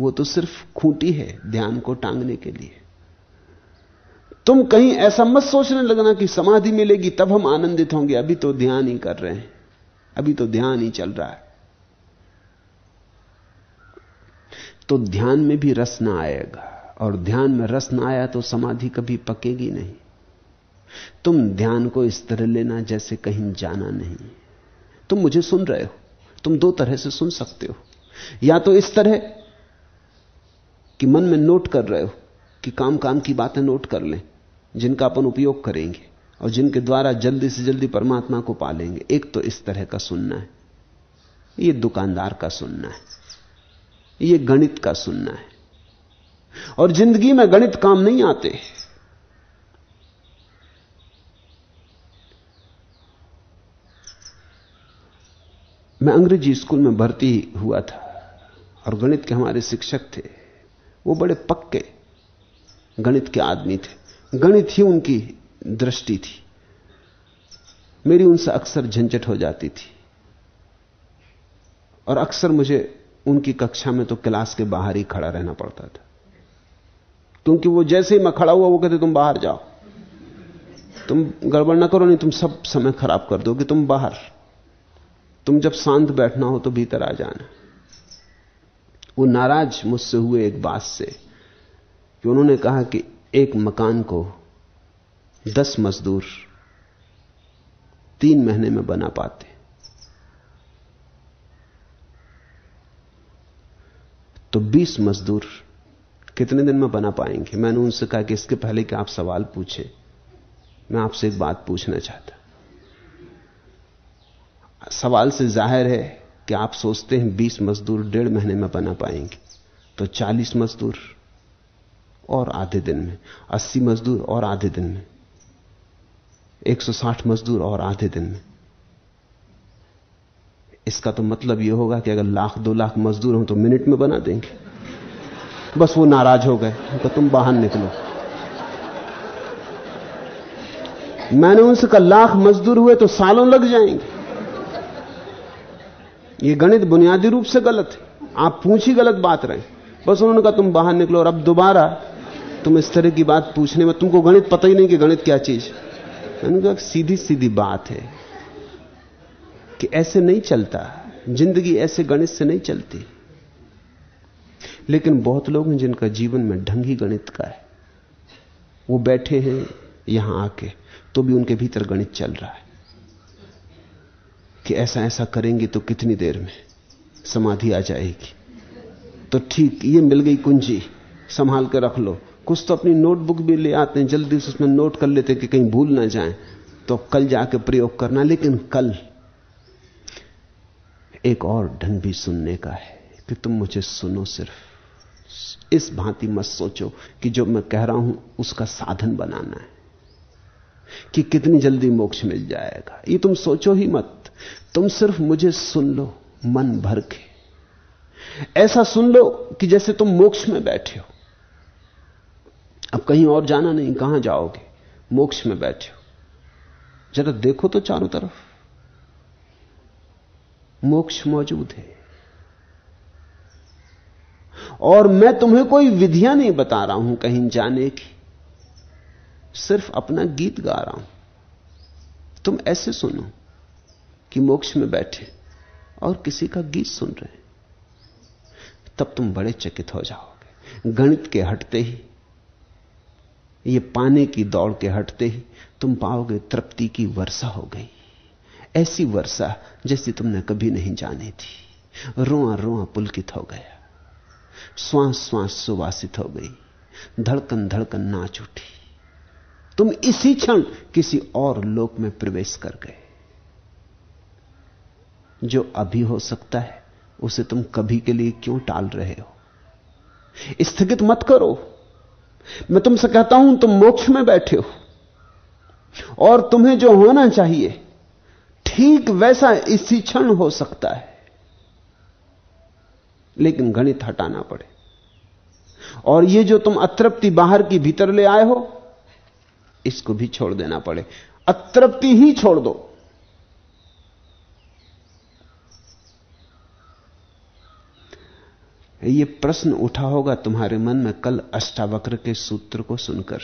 वो तो सिर्फ़ खूंटी है ध्यान को टांगने के लिए। तुम कहीं ऐसा मत सोचने लगना कि समाधि मिलेगी तब हम आनंदित होंगे। अभी तो ध्यान ही कर रहे हैं। अभी तो ध्यान ही चल रहा है। तो ध्यान में भी रस ना आएगा। और ध्यान में रस ना आया तो समाधि कभी पकेगी नहीं। तुम ध्यान को इस तरह लेना जैसे कहीं जाना नहीं। तुम मुझे सुन रहे हो। तुम दो तरह से सुन सकते हो। या तो इस तरह कि मन में नोट कर रहे हो कि काम काम की बातें नोट कर लें, जिनका अपन उपयोग करेंगे और जिनके द्वारा जल्दी से जल्दी परमात्मा को पालेंगे। एक तो इस तरह का सुनना है। ये दुकानदार का सुनना है। ये गणित का सुनना है। और ज़िंदगी में गणित काम नहीं आते। मैं अंग्रेज़ी स्कूल में भर्ती हुआ था और गणित के हमारे शिक्षक थे। वो बड़े पक्के गणित के आदमी थे। गणित ही उनकी दृष्टि थी। मेरी उनसे अक्सर झंझट हो जाती थी। और अक्सर मुझे उनकी कक्षा में तो क्लास के बाहर ही खड़ा रहना पड़ता था। क्योंकि वो जैसे ही मैं खड़ा हुआ, वो कहते, तुम बाहर जाओ। तुम गड़बड़ ना करो, नहीं, तुम सब समय खराब कर दोगे, तुम बाहर। तुम जब शांत बैठना हो तो भीतर आ जाना। वो नाराज़ मुझसे हुए एक बात से कि उन्होंने कहा कि एक मकान को दस मजदूर तीन महीने में बना पाते। तो 20 मजदूर कितने दिन में बना पाएँगे? मैंने उनसे कहा कि इसके पहले कि आप सवाल पूछे। मैं आपसे एक बात पूछना चाहता। सवाल से ज़ाहिर है कि आप सोचते हैं 20 मजदूर डेढ़ महीने में बना पाएँगे तो 40 मजदूर और आधे दिन में 80 मजदूर और आधे दिन में 160 मजदूर और आधे दिन में। इसका तो मतलब यह होगा कि अगर लाख, दो लाख मजदूर हो तो मिनट में बना देंगे। बस वो नाराज़ हो गए तो तुम बाहर निकलो। मैंने उनसे कहा, लाख मजदूर हुए तो सालों लग जाएँगे। ये गणित बुनियादी रूप से गलत है। आप पूछ ही गलत बात रहे बस उन्होंने कहा, तुम बाहर निकलो और अब दोबारा तुम इस तरह की बात पूछने में तुमको गणित पता ही नहीं कि गणित क्या चीज़ मैंने कहा सीधी सीधी बात है कि ऐसे नहीं चलता। ज़िंदगी ऐसे गणित से नहीं चलती। लेकिन बहुत लोग हैं जिनका जीवन में ढंग गणित का है। वो बैठे हैं यहाँ आके तो भी उनके भीतर गणित चल रहा है। कि ऐसा ऐसा करेंगे तो कितनी देर में समाधि आ जाएगी। तो ठीक, ये मिल गई कुंजी, संभाल कर रख लो। कुछ तो अपनी नोटबुक भी ले आते हैं, जल्दी से उसमें नोट कर लेते कि कहीं भूल ना जाए। तो कल जाके प्रयोग करना, लेकिन कल एक और ढंग भी सुनने का है कि तुम मुझे सुनो सिर्फ़। इस भांति मत सोचो कि जो मैं कह रहा हूँ, उसका साधन बनाना है कि कितनी जल्दी मोक्ष मिल जाएगा। ये तुम सोचो ही मत। तुम सिर्फ़ मुझे सुन लो, मन भर के। ऐसा सुन लो कि जैसे तुम मोक्ष में बैठे हो। अब कहीं और जाना नहीं, कहाँ जाओगे? मोक्ष में बैठे हो। जरा देखो तो चारों तरफ़। मोक्ष मौजूद है। और मैं तुम्हें कोई विधियाँ नहीं बता रहा हूँ कहीं जाने की। सिर्फ़ अपना गीत गा रहा हूँ। तुम ऐसे सुनो। कि मोक्ष में बैठे और किसी का गीत सुन रहे तब तुम बड़े चकित हो जाओगे। गणित के हटते ही, ये पाने की दौड़ के हटते ही, तुम पाओगे तृप्ति की वर्षा हो गई। ऐसी वर्षा जैसी तुमने कभी नहीं जानी थी। रोआ रोआ पुलकित हो गया। श्वास श्वास सुवासित हो गई। धड़कन धड़कन नाच उठी। तुम इसी क्षण किसी और लोक में प्रवेश कर गए। जो अभी हो सकता है, उसे तुम कभी के लिए क्यों टाल रहे हो? स्थगित मत करो। मैं तुमसे कहता हूँ, तुम मोक्ष में बैठे हो। और तुम्हें जो होना चाहिए, ठीक वैसा इसी क्षण हो सकता है। लेकिन गणित हटाना पड़े। और ये जो तुम अतृप्ति बाहर की भीतर ले आए हो, इसको भी छोड़ देना पड़े। अतृप्ति ही छोड़ दो। ये प्रश्न उठा होगा तुम्हारे मन में कल अष्टावक्र के सूत्र को सुनकर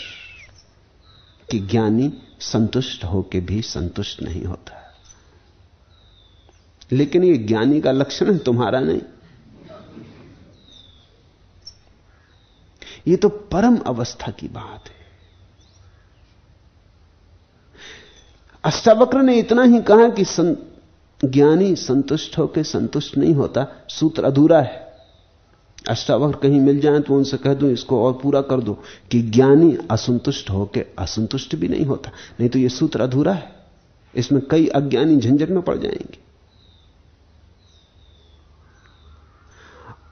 कि ज्ञानी संतुष्ट होकर भी संतुष्ट नहीं होता। लेकिन ये ज्ञानी का लक्षण है तुम्हारा नहीं। ये तो परम अवस्था की बात है। अष्टावक्र ने इतना ही कहा कि सं, ज्ञानी संतुष्ट होकर संतुष्ट नहीं होता सूत्र अधूरा है। अष्टावक्र कहीं मिल जाए तो उनसे कह दूँ, इसको और पूरा कर दो कि ज्ञानी असंतुष्ट होकर असंतुष्ट भी नहीं होता। नहीं तो यह सूत्र अधूरा है। इसमें कई अज्ञानी झंझट में पड़ जाएँगे।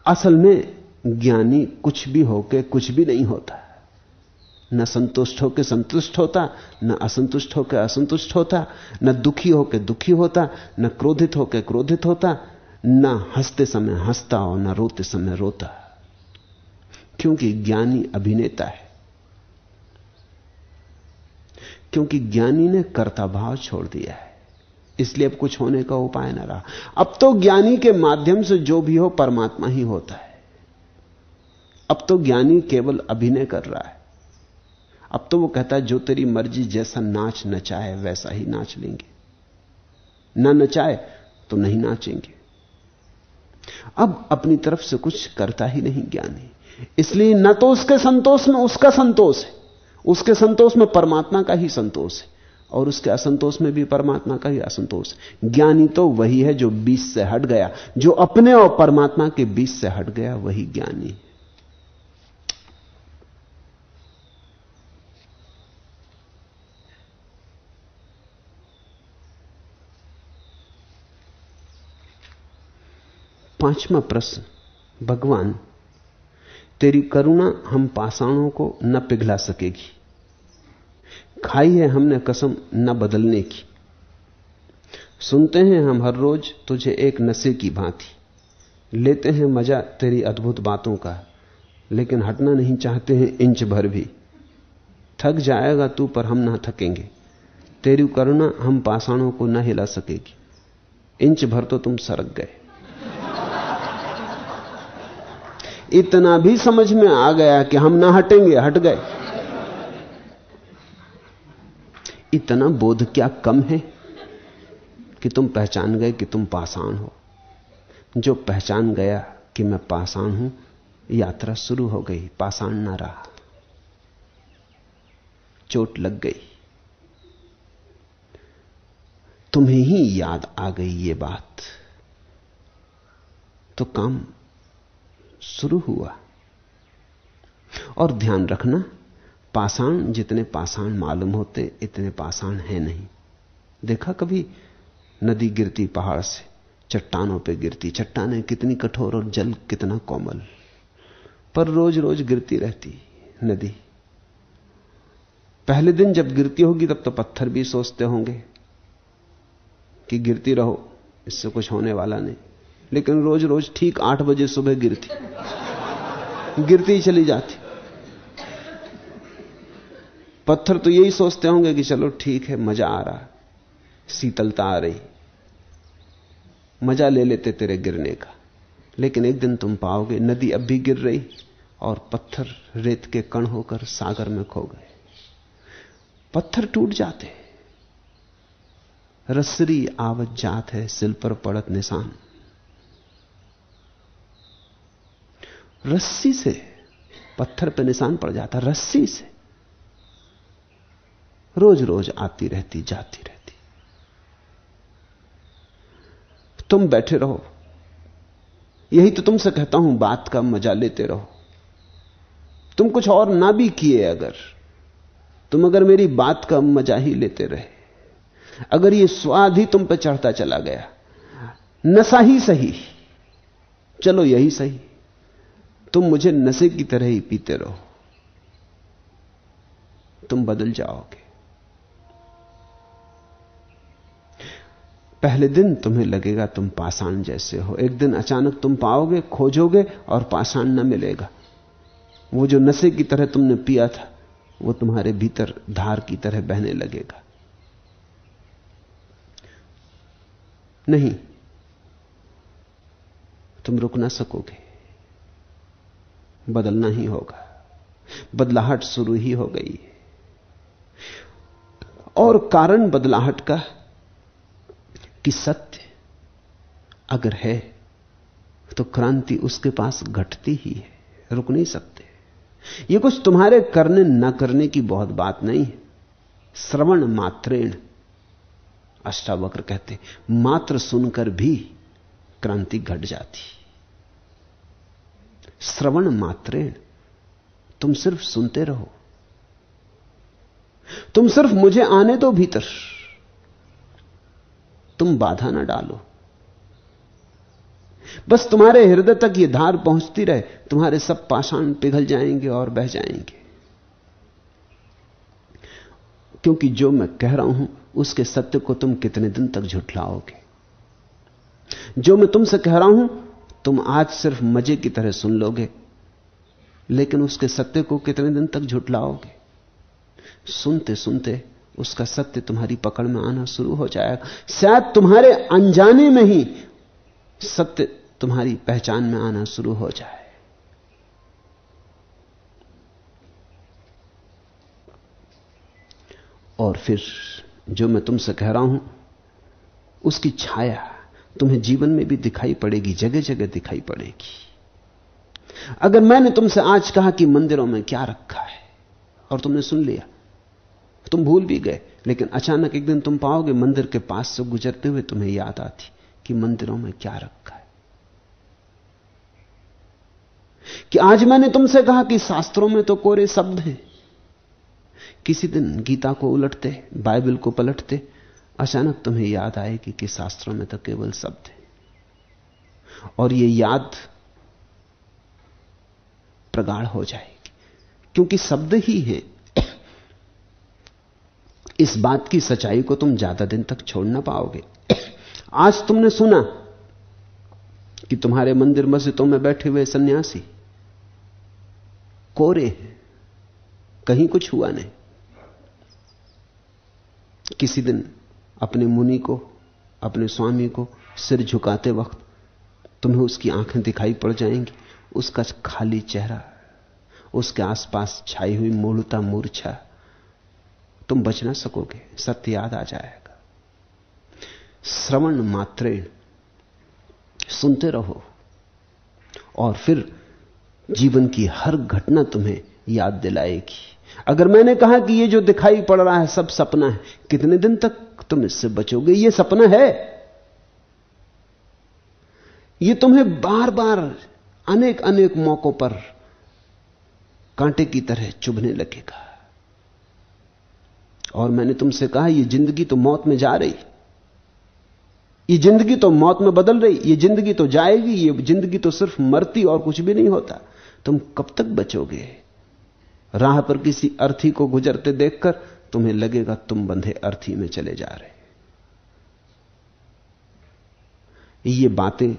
असल में ज्ञानी कुछ भी होके कुछ भी नहीं होता। न संतुष्ट होके संतुष्ट होता, न असंतुष्ट होके असंतुष्ट होता, न दुखी होके दुखी होता, न क्रोधित होके क्रोधित होता न हँसते समय हंसता और न रोते समय रोता क्योंकि ज्ञानी अभिनेता है। क्योंकि ज्ञानी ने कर्ता भाव छोड़ दिया है। इसलिए अब कुछ होने का उपाय ना रहा। अब तो ज्ञानी के माध्यम से जो भी हो, परमात्मा ही होता है। अब तो ज्ञानी केवल अभिनय कर रहा है। अब तो वो कहता है, जो तेरी मर्ज़ी, जैसा नाच नचाए, वैसा ही नाच लेंगे। ना नचाए तो नहीं नाचेंगे। अब अपनी तरफ़ से कुछ करता ही नहीं ज्ञानी इसलिए न तो उसके संतोष में उसका संतोष है, उसके संतोष में परमात्मा का ही संतोष है, और उसके असंतोष में भी परमात्मा का ही असंतोष ज्ञानी तो वही है जो बीच से हट गया, जो अपने और परमात्मा के बीच से हट गया, वही ज्ञानी पांचवा प्रश्न, भगवान, तेरी करुणा हम पाषाणों को न पिघला सकेगी। खाई है हमने कसम न बदलने की। सुनते हैं हम हर रोज तुझे एक नशे की भांति। लेते हैं मज़ा तेरी अद्भुत बातों का, लेकिन हटना नहीं चाहते हैं इंच भर भी। थक जाएगा तू पर हम ना थकेंगे। तेरी करुणा हम पाषाणों को न हिला सकेगी। इंच भर तो तुम सरक गए। इतना भी समझ में आ गया कि हम ना हटेंगे, हट गए। इतना बोध क्या कम है कि तुम पहचान गए कि तुम पाषाण हो? जो पहचान गया कि मैं पाषाण हूँ, यात्रा शुरू हो गई, पाषाण ना रहा। चोट लग गई। तुम्हें ही याद आ गई ये बात। तो काम शुरू हुआ। और ध्यान रखना, पाषाण जितने पाषाण मालूम होते, इतने पाषाण है नहीं। देखा कभी नदी गिरती पहाड़ से, चट्टानों पे गिरती, चट्टाने कितनी कठोर और जल कितना कोमल। पर रोज रोज गिरती रहती नदी। पहले दिन जब गिरती होगी, तब तो पत्थर भी सोचते होंगे कि गिरती रहो, इससे कुछ होने वाला नहीं। लेकिन रोज रोज ठीक आठ बजे सुबह गिरती। गिरती ही चली जाती। पत्थर तो यही सोचते होंगे कि चलो ठीक है, मज़ा आ रहा शीतलता आ रही। मज़ा ले लेते तेरे गिरने का। लेकिन एक दिन तुम पाओगे, नदी अब भी गिर रही और पत्थर रेत के कण होकर सागर में खो गए। पत्थर टूट जाते। रसरी आवत जात है, सिल पर पड़त निशान। रस्सी से पत्थर पर निशान पड़ जाता, रस्सी से। रोज रोज आती रहती, जाती रहती। तुम बैठे रहो। यही तो तुमसे कहता हूँ, बात का मज़ा लेते रहो। तुम कुछ और ना भी किए अगर, तुम अगर मेरी बात का मज़ा ही लेते रहे। अगर ये स्वाद ही तुम पर चढ़ता चला गया, नशा ही सही। चलो यही सही। तुम मुझे नशे की तरह ही पीते रहो। तुम बदल जाओगे। पहले दिन तुम्हें लगेगा तुम पाषाण जैसे हो। एक दिन अचानक तुम पाओगे, खोजोगे और पाषाण न मिलेगा। वो जो नशे की तरह तुमने पिया था, वो तुम्हारे भीतर धार की तरह बहने लगेगा। नहीं, तुम रुक ना सकोगे। बदलना ही होगा। बदलाहट शुरू ही हो गई और कारण बदलाहट का कि सत्य अगर है तो क्रांति उसके पास घटती ही है, रुक नहीं सकते। ये कुछ तुम्हारे करने, न करने की बहुत बात नहीं है। श्रवण मात्रेण, अष्टावक्र कहते मात्र सुनकर भी क्रांति घट जाती। श्रवण मात्रेण। तुम सिर्फ़ सुनते रहो। तुम सिर्फ़ मुझे आने दो भीतर। तुम बाधा ना डालो। बस तुम्हारे हृदय तक ये धार पहुँचती रहे, तुम्हारे सब पाषाण पिघल जाएँगे और बह जाएँगे। क्योंकि जो मैं कह रहा हूँ, उसके सत्य को तुम कितने दिन तक झुठलाओगे। जो मैं तुमसे कह रहा हूँ तुम आज सिर्फ़ मज़े की तरह सुन लोगे, लेकिन उसके सत्य को कितने दिन तक झुटलाओगे सुनते सुनते उसका सत्य तुम्हारी पकड़ में आना शुरू हो जाएगा। शायद तुम्हारे अनजाने में ही सत्य तुम्हारी पहचान में आना शुरू हो जाए। और फिर जो मैं तुमसे कह रहा हूँ, उसकी छाया तुम्हें जीवन में भी दिखाई पड़ेगी जगह जगह दिखाई पड़ेगी। अगर मैंने तुमसे आज कहा कि मंदिरों में क्या रखा है, और तुमने सुन लिया, तुम भूल भी गए, लेकिन अचानक एक दिन तुम पाओगे मंदिर के पास से गुजरते हुए तुम्हें याद आती कि मंदिरों में क्या रखा है। कि आज मैंने तुमसे कहा कि शास्त्रों में तो कोरे शब्द हैं। किसी दिन गीता को उलटते, बाइबल को पलटते अचानक तुम्हें याद आएगी कि शास्त्रों में तो केवल शब्द है। और ये याद प्रगाढ़ हो जाएगी। क्योंकि शब्द ही है। इस बात की सच्चाई को तुम ज़्यादा दिन तक छोड़ ना पाओगे। आज तुमने सुना कि तुम्हारे मंदिर मस्जिदों में बैठे हुए सन्यासी कोरे हैं। कहीं कुछ हुआ नहीं। किसी दिन अपने मुनि को, अपने स्वामी को सिर झुकाते वक्त तुम्हें उसकी आँखें दिखाई पड़ जाएँगी। उसका खाली चेहरा, उसके आसपास छाई हुई मूलता मूर्छा, तुम बच ना सकोगे। सत्य याद आ जाएगा। श्रवण मात्रेण सुनते रहो और फिर जीवन की हर घटना तुम्हें याद दिलाएगी। अगर मैंने कहा कि ये जो दिखाई पड़ रहा है, सब सपना है, कितने दिन तक तुम इससे बचोगे? ये सपना है। ये तुम्हें बार बार अनेक अनेक मौकों पर कांटे की तरह चुभने लगेगा। और मैंने तुमसे कहा यह ज़िंदगी तो मौत में जा रही। ये ज़िंदगी तो मौत में बदल रही। ये ज़िंदगी तो जाएगी। ये ज़िंदगी तो सिर्फ़ मरती और कुछ भी नहीं होता। तुम कब तक बचोगे? राह पर किसी अर्थी को गुजरते देखकर तुम्हें लगेगा तुम बंधे अर्थी में चले जा रहे ये बातें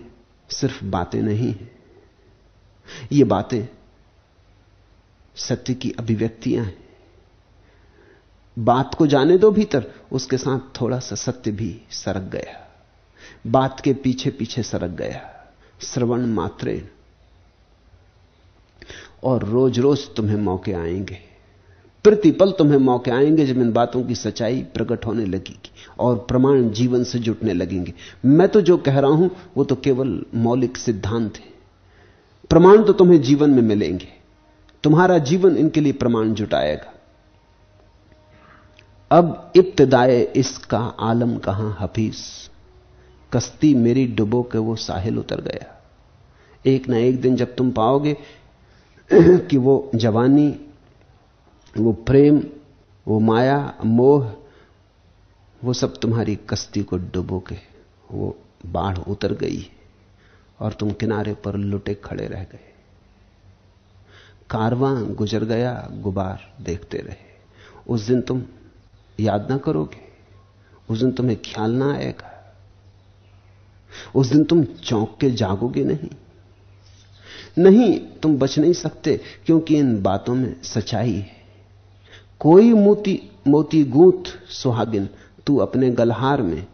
सिर्फ़ बातें नहीं हैं। ये बातें सत्य की अभिव्यक्तियाँ हैं। बात को जाने दो भीतर, उसके साथ थोड़ा सा सत्य भी सरक गया। बात के पीछे पीछे सरक गया। श्रवण मात्रे और रोज रोज तुम्हें मौके आएँगे। प्रतिपल तुम्हें मौके आएँगे जब इन बातों की सच्चाई प्रकट होने लगेगी और प्रमाण जीवन से जुटने लगेंगे। मैं तो जो कह रहा हूँ, वो तो केवल मौलिक सिद्धांत है। प्रमाण तो तुम्हें जीवन में मिलेंगे। तुम्हारा जीवन इनके लिए प्रमाण जुटाएगा। अब इब्तदाए इसका आलम कहाँ हफीज? कश्ती मेरी डुबो के वो साहिल उतर गया। एक ना एक दिन जब तुम पाओगे कि वो जवानी, वो प्रेम, वो माया, मोह, वो सब तुम्हारी कश्ती को डुबो के वो बाढ़ उतर गई और तुम किनारे पर लुटे खड़े रह गए। कारवां गुजर गया, गुबार देखते रहे। उस दिन तुम याद ना करोगे, उस दिन तुम्हें ख्याल ना आएगा, उस दिन तुम चौंक के जागोगे नहीं। नहीं, तुम बच नहीं सकते, क्योंकि इन बातों में सच्चाई है। कोई मोती मोती गूंथ सुहागिन, तू अपने गलहार में,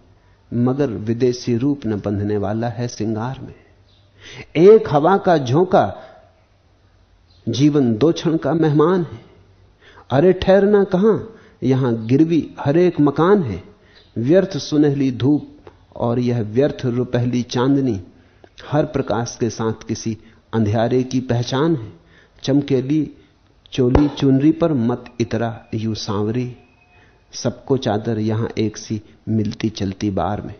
मगर विदेशी रूप न बंधने वाला है सिंगार में। एक हवा का झोंका, जीवन दो क्षण का मेहमान है। अरे ठहरना कहाँ, यहाँ गिरवी हर एक मकान है। व्यर्थ सुनहली धूप और यह व्यर्थ रुपहली चांदनी, हर प्रकाश के साथ किसी अंधियारे की पहचान है। चमकेली चोली चुनरी पर मत इतरा, यू सांवरी। सबको चादर यहाँ एक सी मिलती चलती बार में।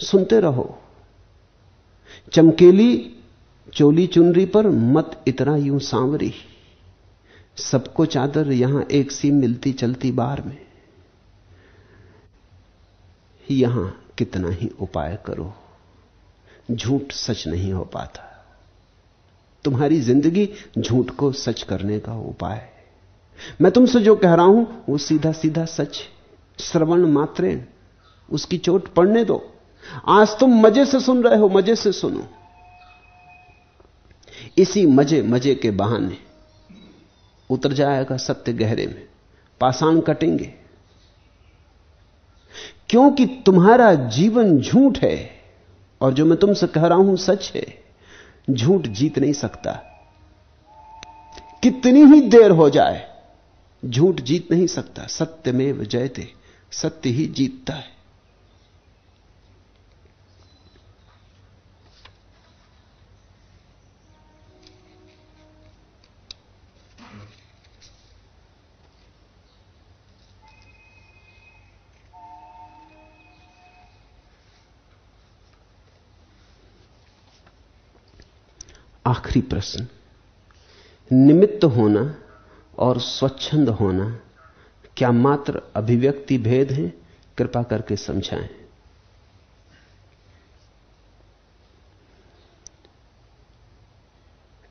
सुनते रहो। चमकेली चोली चुनरी पर मत इतरा, यूँ सांवरी। सबको चादर यहाँ एक सी मिलती चलती बार में। यहाँ कितना ही उपाय करो। झूठ सच नहीं हो पाता। तुम्हारी ज़िंदगी झूठ को सच करने का उपाय है। मैं तुमसे जो कह रहा हूँ, वो सीधा सीधा सच श्रवण मात्रे उसकी चोट पड़ने दो। आज तुम मज़े से सुन रहे हो, मज़े से सुनो। इसी मज़े मज़े के बहाने उतर जाएगा सत्य गहरे में। पाषाण कटेंगे। क्योंकि तुम्हारा जीवन झूठ है, और जो मैं तुमसे कह रहा हूँ सच है झूठ जीत नहीं सकता। कितनी ही देर हो जाए, झूठ जीत नहीं सकता। सत्य में जयते सत्य ही जीतता है। आखिरी प्रश्न, निमित्त होना और स्वच्छंद होना क्या मात्र अभिव्यक्ति भेद है? कृपा करके समझाएँ।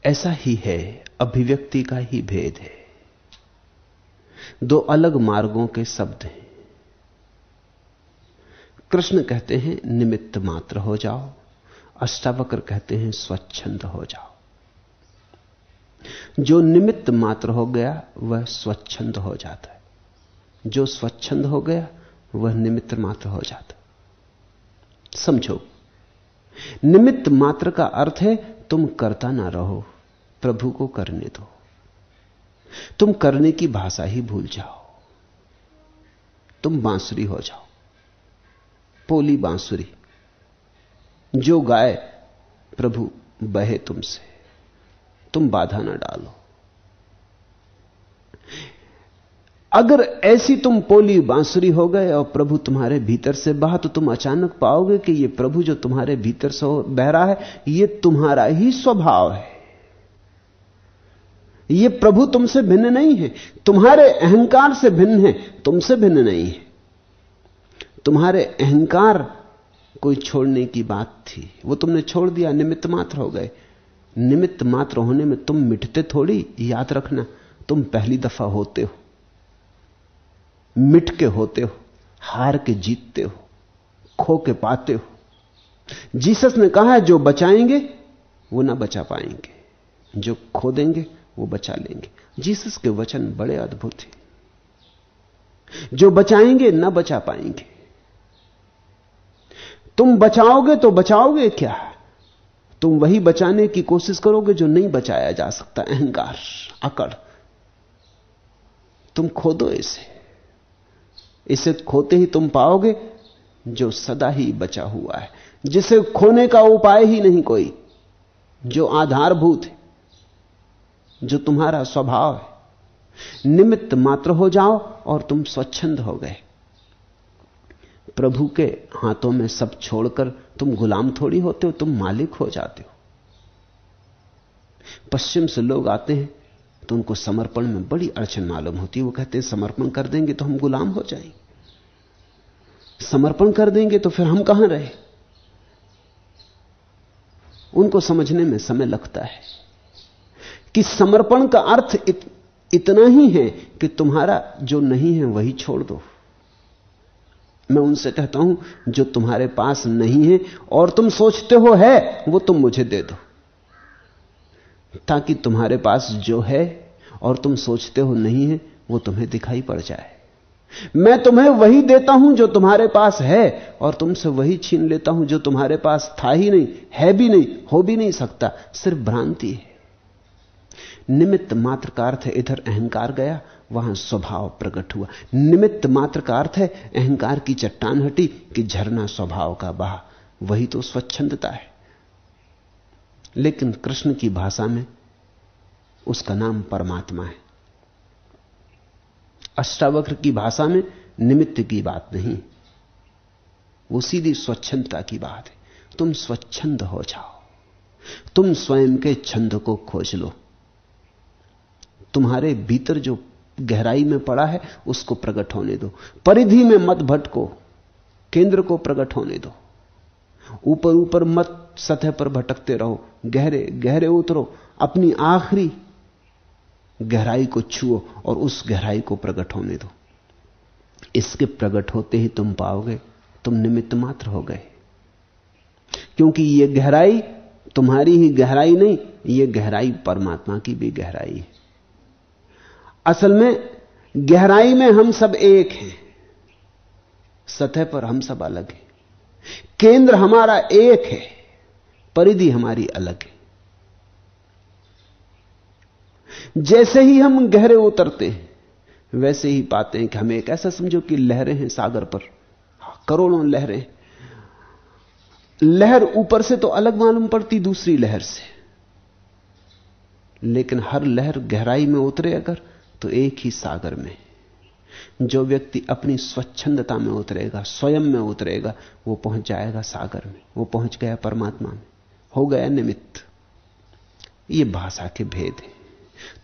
ऐसा ही है, अभिव्यक्ति का ही भेद है। दो अलग मार्गों के शब्द हैं। कृष्ण कहते हैं, निमित्त मात्र हो जाओ, अष्टावक्र कहते हैं, स्वच्छंद हो जाओ। जो निमित्त मात्र हो गया, वह स्वच्छंद हो जाता है। जो स्वच्छंद हो गया, वह निमित्त मात्र हो जाता है। समझो, निमित्त मात्र का अर्थ है, तुम करता ना रहो, प्रभु को करने दो। तुम करने की भाषा ही भूल जाओ। तुम बांसुरी हो जाओ, पोली बांसुरी। जो गाए, प्रभु बहे तुमसे। तुम बाधा ना डालो। अगर ऐसी तुम पोली बांसुरी हो गए और प्रभु तुम्हारे भीतर से बहा तो तुम अचानक पाओगे कि यह प्रभु जो तुम्हारे भीतर से बह रहा है यह तुम्हारा ही स्वभाव है। यह प्रभु तुमसे भिन्न नहीं है। तुम्हारे अहंकार से भिन्न है, तुमसे भिन्न नहीं है। तुम्हारे अहंकार कोई छोड़ने की बात थी। वो तुमने छोड़ दिया, निमित्त मात्र हो गए। निमित्त मात्र होने में तुम मिटते थोड़ी, याद रखना, तुम पहली दफ़ा होते हो। मिट के होते हो, हार के जीतते हो, खो के पाते हो। जीसस ने कहा है, जो बचाएँगे, वो ना बचा पाएँगे। जो खो देंगे, वो बचा लेंगे। जीसस के वचन बड़े अद्भुत हैं। जो बचाएँगे, ना बचा पाएँगे। तुम बचाओगे तो बचाओगे क्या? तुम वही बचाने की कोशिश करोगे जो नहीं बचाया जा सकता, अहंकार, अकड़। तुम खोदो इसे। इसे खोते ही तुम पाओगे जो सदा ही बचा हुआ है। जिसे खोने का उपाय ही नहीं कोई, जो आधारभूत है, जो तुम्हारा स्वभाव है। निमित्त मात्र हो जाओ और तुम स्वच्छंद हो गए। प्रभु के हाथों में सब छोड़कर तुम गुलाम थोड़ी होते हो तुम मालिक हो जाते हो। पश्चिम से लोग आते हैं तो उनको समर्पण में बड़ी अड़चन मालूम होती है। वो कहते हैं समर्पण कर देंगे तो हम गुलाम हो जाएँगे। समर्पण कर देंगे तो फिर हम कहाँ रहे? उनको समझने में समय लगता है कि समर्पण का अर्थ इत, इतना ही है कि तुम्हारा जो नहीं है वही छोड़ दो। मैं उनसे कहता हूँ, जो तुम्हारे पास नहीं है और तुम सोचते हो है, वो तुम मुझे दे दो। ताकि तुम्हारे पास जो है और तुम सोचते हो नहीं है, वो तुम्हें दिखाई पड़ जाए। मैं तुम्हें वही देता हूँ जो तुम्हारे पास है और तुमसे वही छीन लेता हूँ जो तुम्हारे पास था ही नहीं, है भी नहीं, हो भी नहीं सकता, सिर्फ़ भ्रांति है। निमित्त मात्र का अर्थ इधर अहंकार गया वहाँ स्वभाव प्रकट हुआ। निमित्त मात्र का अर्थ है अहंकार की चट्टान हटी कि झरना स्वभाव का बहा। वही तो स्वच्छंदता है। लेकिन कृष्ण की भाषा में उसका नाम परमात्मा है। अष्टावक्र की भाषा में निमित्त की बात नहीं। वो सीधी स्वच्छंदता की बात है। तुम स्वच्छंद हो जाओ। तुम स्वयं के छंद को खोज लो। तुम्हारे भीतर जो गहराई में पड़ा है, उसको प्रकट होने दो। परिधि में मत भटको, केंद्र को प्रकट होने दो। ऊपर ऊपर मत सतह पर भटकते रहो, गहरे गहरे उतरो, अपनी आखिरी गहराई को छुओ और उस गहराई को प्रकट होने दो। इसके प्रकट होते ही तुम पाओगे, तुम निमित्त मात्र हो गए। क्योंकि यह गहराई तुम्हारी ही गहराई नहीं यह गहराई परमात्मा की भी गहराई है। असल में गहराई में हम सब एक हैं। सतह पर हम सब अलग हैं। केंद्र हमारा एक है, परिधि हमारी अलग है। जैसे ही हम गहरे उतरते हैं, वैसे ही पाते हैं कि हमें एक। ऐसा समझो कि लहरें हैं सागर पर। करोड़ों लहरें लहर ऊपर से तो अलग मालूम पड़ती दूसरी लहर से। लेकिन हर लहर गहराई में उतरे अगर तो एक ही सागर में। जो व्यक्ति अपनी स्वच्छंदता में उतरेगा, स्वयं में उतरेगा, वो पहुँच जाएगा सागर में। वो पहुँच गया परमात्मा में। हो गया निमित्त। ये भाषा के भेद हैं।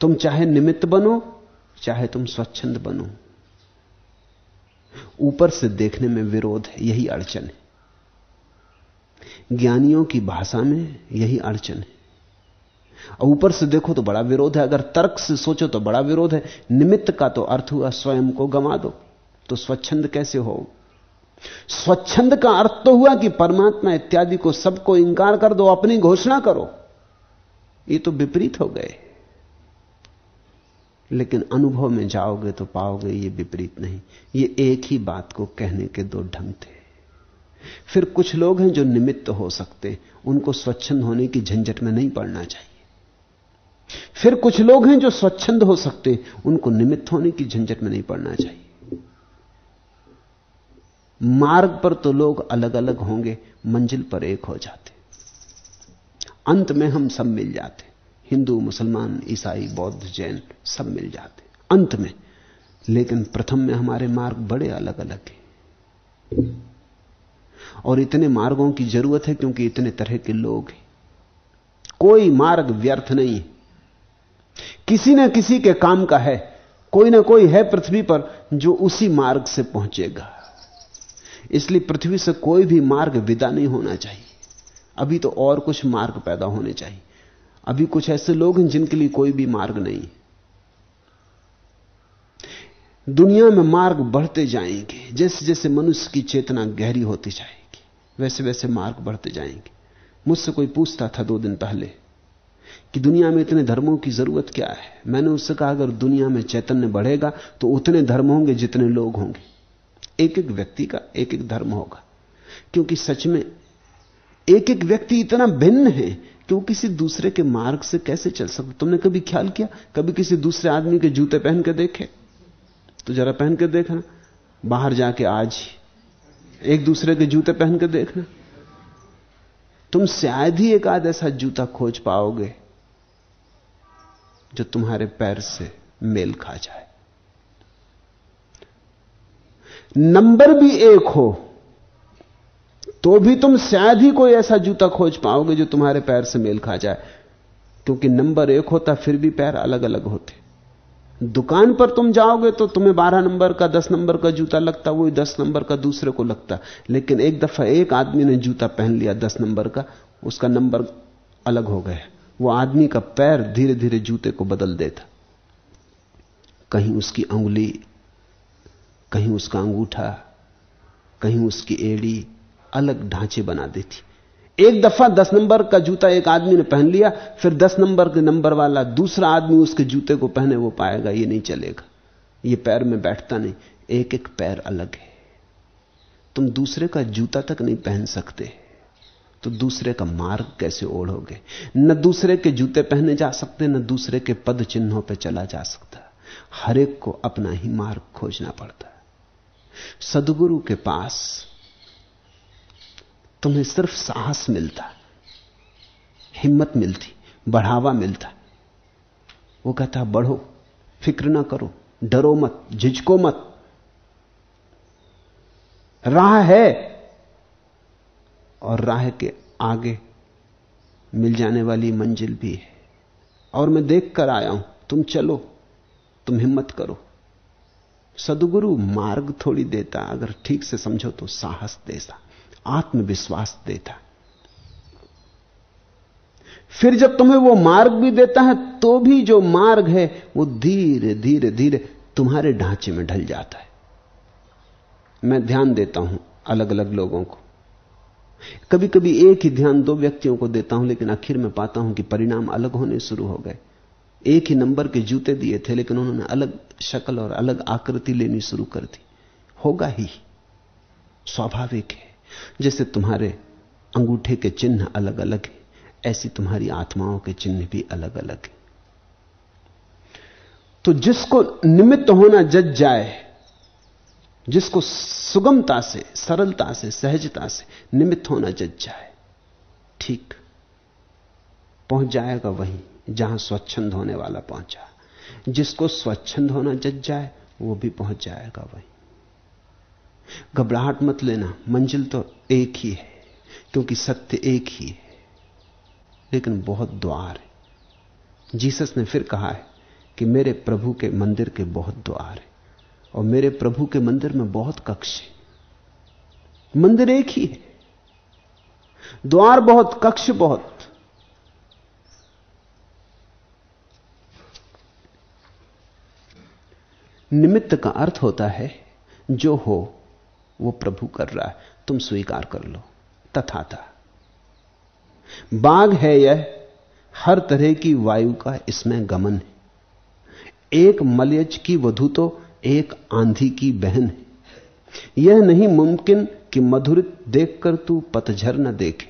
तुम चाहे निमित्त बनो, चाहे तुम स्वच्छंद बनो। ऊपर से देखने में विरोध है, यही अड़चन है। ज्ञानियों की भाषा में यही अड़चन है। और ऊपर से देखो तो बड़ा विरोध है। अगर तर्क से सोचो तो बड़ा विरोध है। निमित्त का तो अर्थ हुआ स्वयं को गमा दो। तो स्वच्छंद कैसे हो? स्वच्छंद का अर्थ तो हुआ कि परमात्मा इत्यादि को सबको इंकार कर दो, अपनी घोषणा करो। ये तो विपरीत हो गए। लेकिन अनुभव में जाओगे तो पाओगे ये विपरीत नहीं। ये एक ही बात को कहने के दो ढंग थे। फिर कुछ लोग हैं जो निमित्त हो सकते। उनको स्वच्छंद होने की झंझट में नहीं पड़ना चाहिए। फिर कुछ लोग हैं जो स्वच्छंद हो सकते उनको निमित्त होने की झंझट में नहीं पड़ना चाहिए। मार्ग पर तो लोग अलग अलग होंगे, मंजिल पर एक हो जाते। अंत में हम सब मिल जाते। हिंदू, मुसलमान, ईसाई, बौद्ध, जैन सब मिल जाते। अंत में। लेकिन प्रथम में हमारे मार्ग बड़े अलग अलग हैं। और इतने मार्गों की ज़रूरत है क्योंकि इतने तरह के लोग हैं। कोई मार्ग व्यर्थ नहीं है। किसी ना किसी के काम का है, कोई ना कोई है पृथ्वी पर जो उसी मार्ग से पहुंचेगा। इसलिए पृथ्वी से कोई भी मार्ग विदा नहीं होना चाहिए। अभी तो और कुछ मार्ग पैदा होने चाहिए। अभी कुछ ऐसे लोग हैं जिनके लिए कोई भी मार्ग नहीं। दुनिया में मार्ग बढ़ते जाएँगे जैसे जैसे मनुष्य की चेतना गहरी होती जाएगी वैसे वैसे मार्ग बढ़ते जाएँगे। मुझसे कोई पूछता था दो दिन पहले कि दुनिया में इतने धर्मों की ज़रूरत क्या है? मैंने उससे कहा, अगर दुनिया में चैतन्य बढ़ेगा तो उतने धर्म होंगे जितने लोग होंगे। एक एक व्यक्ति का एक एक धर्म होगा। क्योंकि सच में एक एक व्यक्ति इतना भिन्न है कि वो किसी दूसरे के मार्ग से कैसे चल सकता तुमने कभी ख्याल किया? कभी किसी दूसरे आदमी के जूते पहन के देखे? तो जरा पहन के देखना। बाहर जाके आज एक दूसरे के जूते पहन के देखना। तुम शायद ही एक आध ऐसा जूता खोज पाओगे, जो तुम्हारे पैर से मेल खा जाए। नंबर भी एक हो तो भी तुम शायद ही कोई ऐसा जूता खोज पाओगे, जो तुम्हारे पैर से मेल खा जाए। क्योंकि नंबर एक होता, फिर भी पैर अलग अलग होते। दुकान पर तुम जाओगे तो तुम्हें बारह नंबर का, दस नंबर का जूता लगता वही दस नंबर का दूसरे को लगता। लेकिन एक दफ़ा एक आदमी ने जूता पहन लिया दस नंबर का, उसका नंबर अलग हो गया। वो आदमी का पैर धीरे धीरे जूते को बदल देता। कहीं उसकी उंगली कहीं उसका अंगूठा, कहीं उसकी एड़ी अलग ढांचे बना देती। एक दफ़ा दस नंबर का जूता एक आदमी ने पहन लिया, फिर दस नंबर के नंबर वाला दूसरा आदमी उसके जूते को पहने, वो पाएगा, ये नहीं चलेगा। ये पैर में बैठता नहीं, एक एक पैर अलग है। तुम दूसरे का जूता तक नहीं पहन सकते तो दूसरे का मार्ग कैसे ओढ़ोगे? न दूसरे के जूते पहने जा सकते, न दूसरे के पद चिन्हों पर चला जा सकता। हर एक को अपना ही मार्ग खोजना पड़ता सदगुरु के पास तुम्हें सिर्फ़ साहस मिलता, हिम्मत मिलती, बढ़ावा मिलता। वो कहता, बढ़ो, फ़िक्र ना करो, डरो मत, झिझको मत। राह है और राह के आगे मिल जाने वाली मंजिल भी है। और मैं देख कर आया हूँ, तुम चलो, तुम हिम्मत करो। सदगुरु मार्ग थोड़ी देता, अगर ठीक से समझो तो साहस देता। आत्मविश्वास देता फिर जब तुम्हें वो मार्ग भी देता है तो भी जो मार्ग है, वो धीरे धीरे धीरे तुम्हारे ढांचे में ढल जाता है। मैं ध्यान देता हूँ अलग अलग लोगों को। कभी कभी एक ही ध्यान दो व्यक्तियों को देता हूँ, लेकिन आखिर में पाता हूँ कि परिणाम अलग होने शुरू हो गए। एक ही नंबर के जूते दिए थे, लेकिन उन्होंने अलग शक्ल और अलग आकृति लेनी शुरू कर दी। होगा ही। स्वाभाविक है। जैसे तुम्हारे अंगूठे के चिन्ह अलग अलग हैं, ऐसी तुम्हारी आत्माओं के चिन्ह भी अलग अलग हैं। तो जिसको निमित्त होना जज जाए, जिसको सुगमता से, सरलता से, सहजता से निमित्त होना जज जाए, ठीक, पहुँच जाएगा वहीं जहाँ स्वच्छंद होने वाला पहुँचा। जिसको स्वच्छंद होना जज जाए, वो भी पहुँच जाएगा वहीं। घबराहट मत लेना, मंजिल तो एक ही है, क्योंकि सत्य एक ही है, लेकिन बहुत द्वार है। जीसस ने फिर कहा है कि मेरे प्रभु के मंदिर के बहुत द्वार हैं, और मेरे प्रभु के मंदिर में बहुत कक्ष है। मंदिर एक ही है। द्वार बहुत, कक्ष बहुत। निमित्त का अर्थ होता है, जो हो वो प्रभु कर रहा है, तुम स्वीकार कर लो। तथा था। बाघ है यह, हर तरह की वायु का इसमें गमन है। एक मलयज की वधु तो एक आंधी की बहन है। यह नहीं मुमकिन कि मधुरित देखकर तू पतझर न देखे।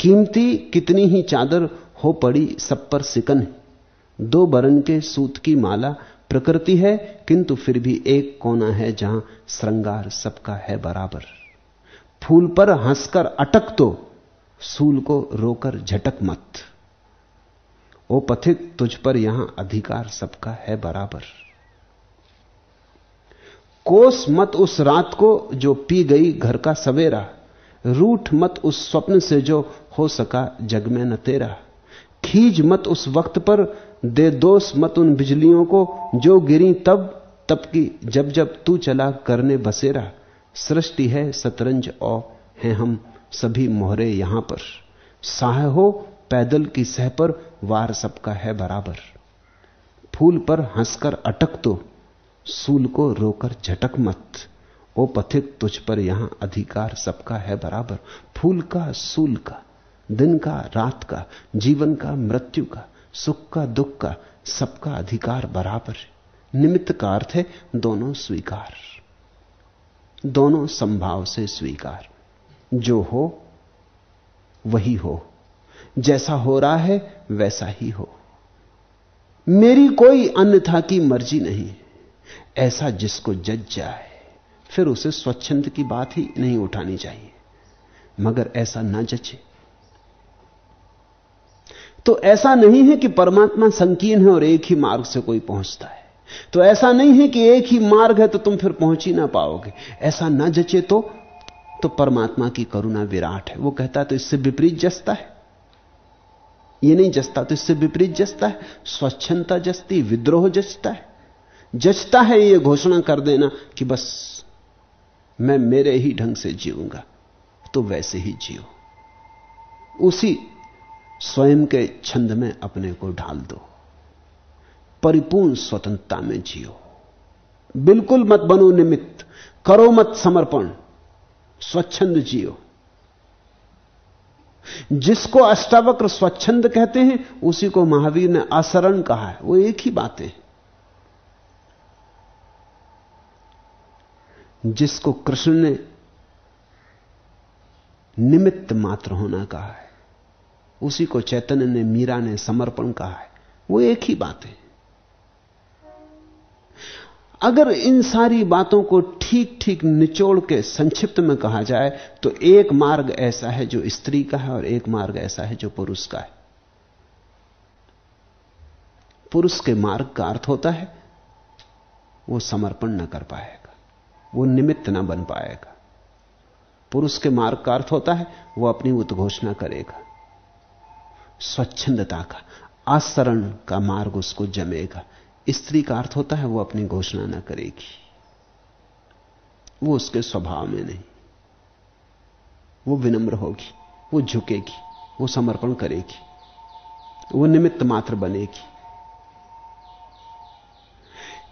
कीमती कितनी ही चादर हो पड़ी सब पर सिकन है। दो बरन के सूत की माला प्रकृति है, किंतु फिर भी एक कोना है जहाँ श्रृंगार सबका है बराबर। फूल पर हंसकर अटक तो सूल को रोकर झटक मत। ओ पथिक, तुझ पर यहाँ अधिकार सबका है बराबर। कोस मत उस रात को जो पी गई घर का सवेरा, रूठ मत उस स्वप्न से जो हो सका जग में न तेरा। खीज मत उस वक्त पर दे दोष मत उन बिजलियों को, जो गिरी तब तब की जब जब तू चला करने बसेरा। सृष्टि है शतरंज और हैं हम सभी मोहरे यहाँ पर। साह हो पैदल की सह पर, वार सबका है बराबर। फूल पर हंसकर अटक तो सूल को रोकर झटक मत। ओ पथिक तुझ पर यहाँ अधिकार सबका है बराबर। फूल का, सूल का, दिन का, रात का, जीवन का, मृत्यु का सुख का, दुख का, सबका अधिकार बराबर है। निमित्त का अर्थ है दोनों स्वीकार। दोनों संभाव से स्वीकार। जो हो, वही हो। जैसा हो रहा है, वैसा ही हो। मेरी कोई अन्यथा की मर्ज़ी नहीं। ऐसा जिसको जज जाए, फिर उसे स्वच्छंद की बात ही नहीं उठानी चाहिए। मगर ऐसा ना जचे। तो ऐसा नहीं है कि परमात्मा संकीर्ण है और एक ही मार्ग से कोई पहुँचता है। तो ऐसा नहीं है कि एक ही मार्ग है तो तुम फिर पहुँच ही ना पाओगे। ऐसा ना जचे तो तो परमात्मा की करुणा विराट है। वो कहता तो इससे विपरीत जसता है। ये नहीं जसता तो इससे विपरीत जसता है। स्वच्छता जसती, विद्रोह जचता है। जचता है ये घोषणा कर देना कि बस मैं मेरे ही ढंग से जीऊँगा तो वैसे ही जियो। उसी स्वयं के छंद में अपने को ढाल दो। परिपूर्ण स्वतंत्रता में जियो। बिल्कुल मत बनो निमित्त। करो मत समर्पण। स्वच्छंद जियो। जिसको अष्टावक्र स्वच्छंद कहते हैं, उसी को महावीर ने असरण कहा है। वो एक ही बात जिसको कृष्ण ने निमित्त मात्र होना कहा है उसी को चैतन्य ने मीरा ने समर्पण कहा है। वो एक ही बात है। अगर इन सारी बातों को ठीक ठीक निचोड़ के संक्षिप्त में कहा जाए तो एक मार्ग ऐसा है जो स्त्री का है और एक मार्ग ऐसा है जो पुरुष का है। पुरुष के मार्ग का अर्थ होता है, वो समर्पण न कर पाएगा, वो निमित्त न बन पाएगा। पुरुष के मार्ग का अर्थ होता है, वो अपनी उद्घोषणा करेगा। स्वच्छंदता का, आसरण का मार्ग उसको जमेगा। स्त्री का अर्थ होता है वो अपनी घोषणा ना करेगी। वो उसके स्वभाव में नहीं। वो विनम्र होगी, वो झुकेगी, वो समर्पण करेगी, वो निमित्त मात्र बनेगी।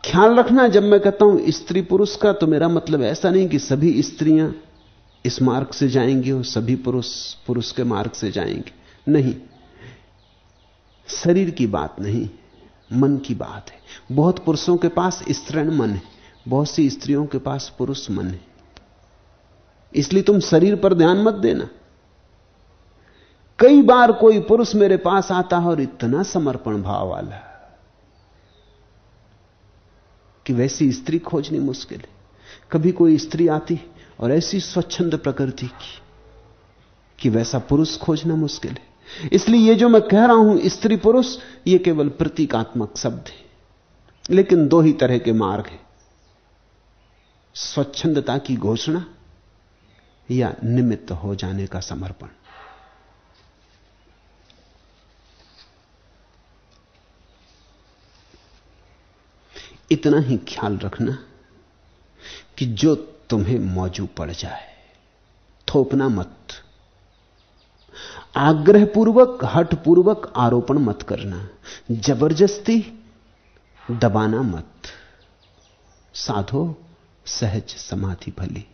ख्याल रखना, जब मैं कहता हूँ स्त्री पुरुष का तो मेरा मतलब ऐसा नहीं कि सभी स्त्रियाँ इस मार्ग से जाएँगी और सभी पुरुष पुरुष के मार्ग से जाएँगे। नहीं शरीर की बात नहीं, मन की बात है। बहुत पुरुषों के पास स्त्रीण मन है, बहुत सी स्त्रियों के पास पुरुष मन है। इसलिए तुम शरीर पर ध्यान मत देना। कई बार कोई पुरुष मेरे पास आता है और इतना समर्पण भाव वाला कि वैसी स्त्री खोजनी मुश्किल है। कभी कोई स्त्री आती और ऐसी स्वच्छंद प्रकृति की कि वैसा पुरुष खोजना मुश्किल है। इसलिए ये जो मैं कह रहा हूँ, स्त्री पुरुष, ये केवल प्रतीकात्मक शब्द है। लेकिन दो ही तरह के मार्ग हैं। स्वच्छंदता की घोषणा या निमित्त हो जाने का समर्पण। इतना ही ख्याल रखना कि जो तुम्हें मौजू पड़ जाए, थोपना मत। आग्रहपूर्वक, हठपूर्वक आरोपण मत करना। ज़बरदस्ती दबाना मत। साधो, सहज समाधि भली।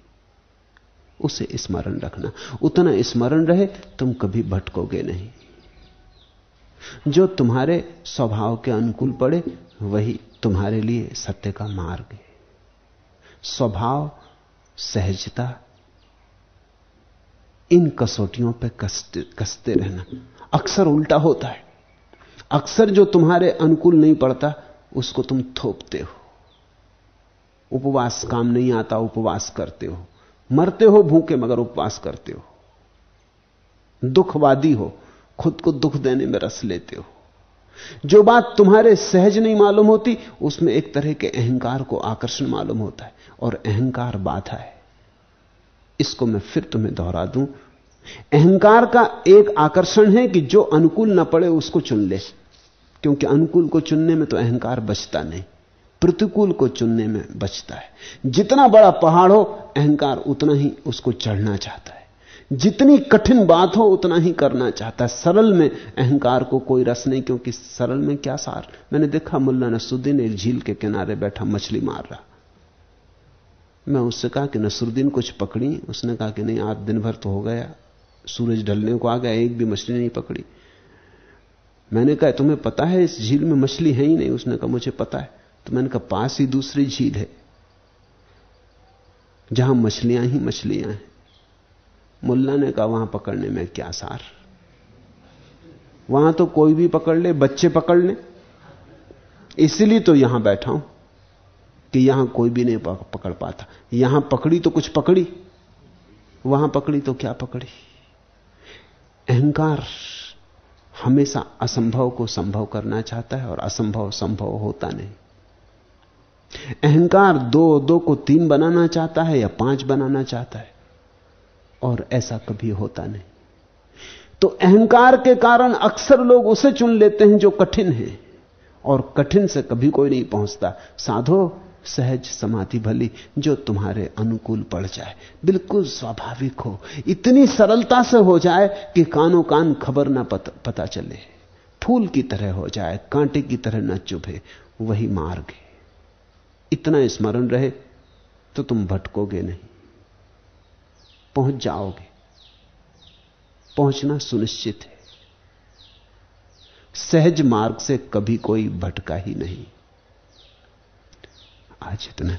उसे स्मरण रखना। उतना स्मरण रहे, तुम कभी भटकोगे नहीं। जो तुम्हारे स्वभाव के अनुकूल पड़े, वही तुम्हारे लिए सत्य का मार्ग है। स्वभाव, सहजता इन कसौटियों पर कसते कसते रहना। अक्सर उल्टा होता है। अक्सर जो तुम्हारे अनुकूल नहीं पड़ता, उसको तुम थोपते हो। उपवास काम नहीं आता, उपवास करते हो। मरते हो भूखे, मगर उपवास करते हो। दुखवादी हो, खुद को दुख देने में रस लेते हो। जो बात तुम्हारे सहज नहीं मालूम होती, उसमें एक तरह के अहंकार को आकर्षण मालूम होता है, और अहंकार बाधा है। इसको मैं फिर तुम्हें दोहरा दूँ। अहंकार का एक आकर्षण है कि जो अनुकूल ना पड़े उसको चुन ले। क्योंकि अनुकूल को चुनने में तो अहंकार बचता नहीं। प्रतिकूल को चुनने में बचता है। जितना बड़ा पहाड़ हो, अहंकार उतना ही उसको चढ़ना चाहता है। जितनी कठिन बात हो, उतना ही करना चाहता है। सरल में अहंकार को कोई रस नहीं, क्योंकि सरल में क्या सार? मैंने देखा मुल्ला नसुद्दीन एक झील के किनारे बैठा, मछली मार रहा। मैं उससे कहा कि नसरुद्दीन कुछ पकड़ी। उसने कहा कि नहीं, आज दिन भर तो हो गया। सूरज ढलने को आ गया, एक भी मछली नहीं पकड़ी। मैंने कहा, तुम्हें पता है, इस झील में मछली है ही नहीं। उसने कहा, मुझे पता है। तो मैंने कहा, पास ही दूसरी झील है, जहाँ मछलियाँ ही मछलियाँ हैं। मुल्ला ने कहा, वहाँ पकड़ने में क्या सार? वहाँ तो कोई भी पकड़ ले, बच्चे पकड़ ले। इसलिए तो यहाँ बैठा हूँ। कि यहाँ कोई भी नहीं पकड़ पाता। यहाँ पकड़ी तो कुछ पकड़ी। वहाँ पकड़ी तो क्या पकड़ी? अहंकार हमेशा असंभव को संभव करना चाहता है और असंभव संभव होता नहीं। अहंकार दो दो को तीन बनाना चाहता है या पाँच बनाना चाहता है, और ऐसा कभी होता नहीं। तो अहंकार के कारण अक्सर लोग उसे चुन लेते हैं जो कठिन है, और कठिन से कभी कोई नहीं पहुँचता। साधो सहज समाधि भली जो तुम्हारे अनुकूल पड़ जाए। बिल्कुल स्वाभाविक हो। इतनी सरलता से हो जाए कि कानो कान खबर ना पत, पता चले। फूल की तरह हो जाए कांटे की तरह न चुभे वही मार्ग है। इतना स्मरण रहे तो तुम भटकोगे नहीं। पहुँच जाओगे। पहुँचना सुनिश्चित है। सहज मार्ग से कभी कोई भटका ही नहीं। आज इतना।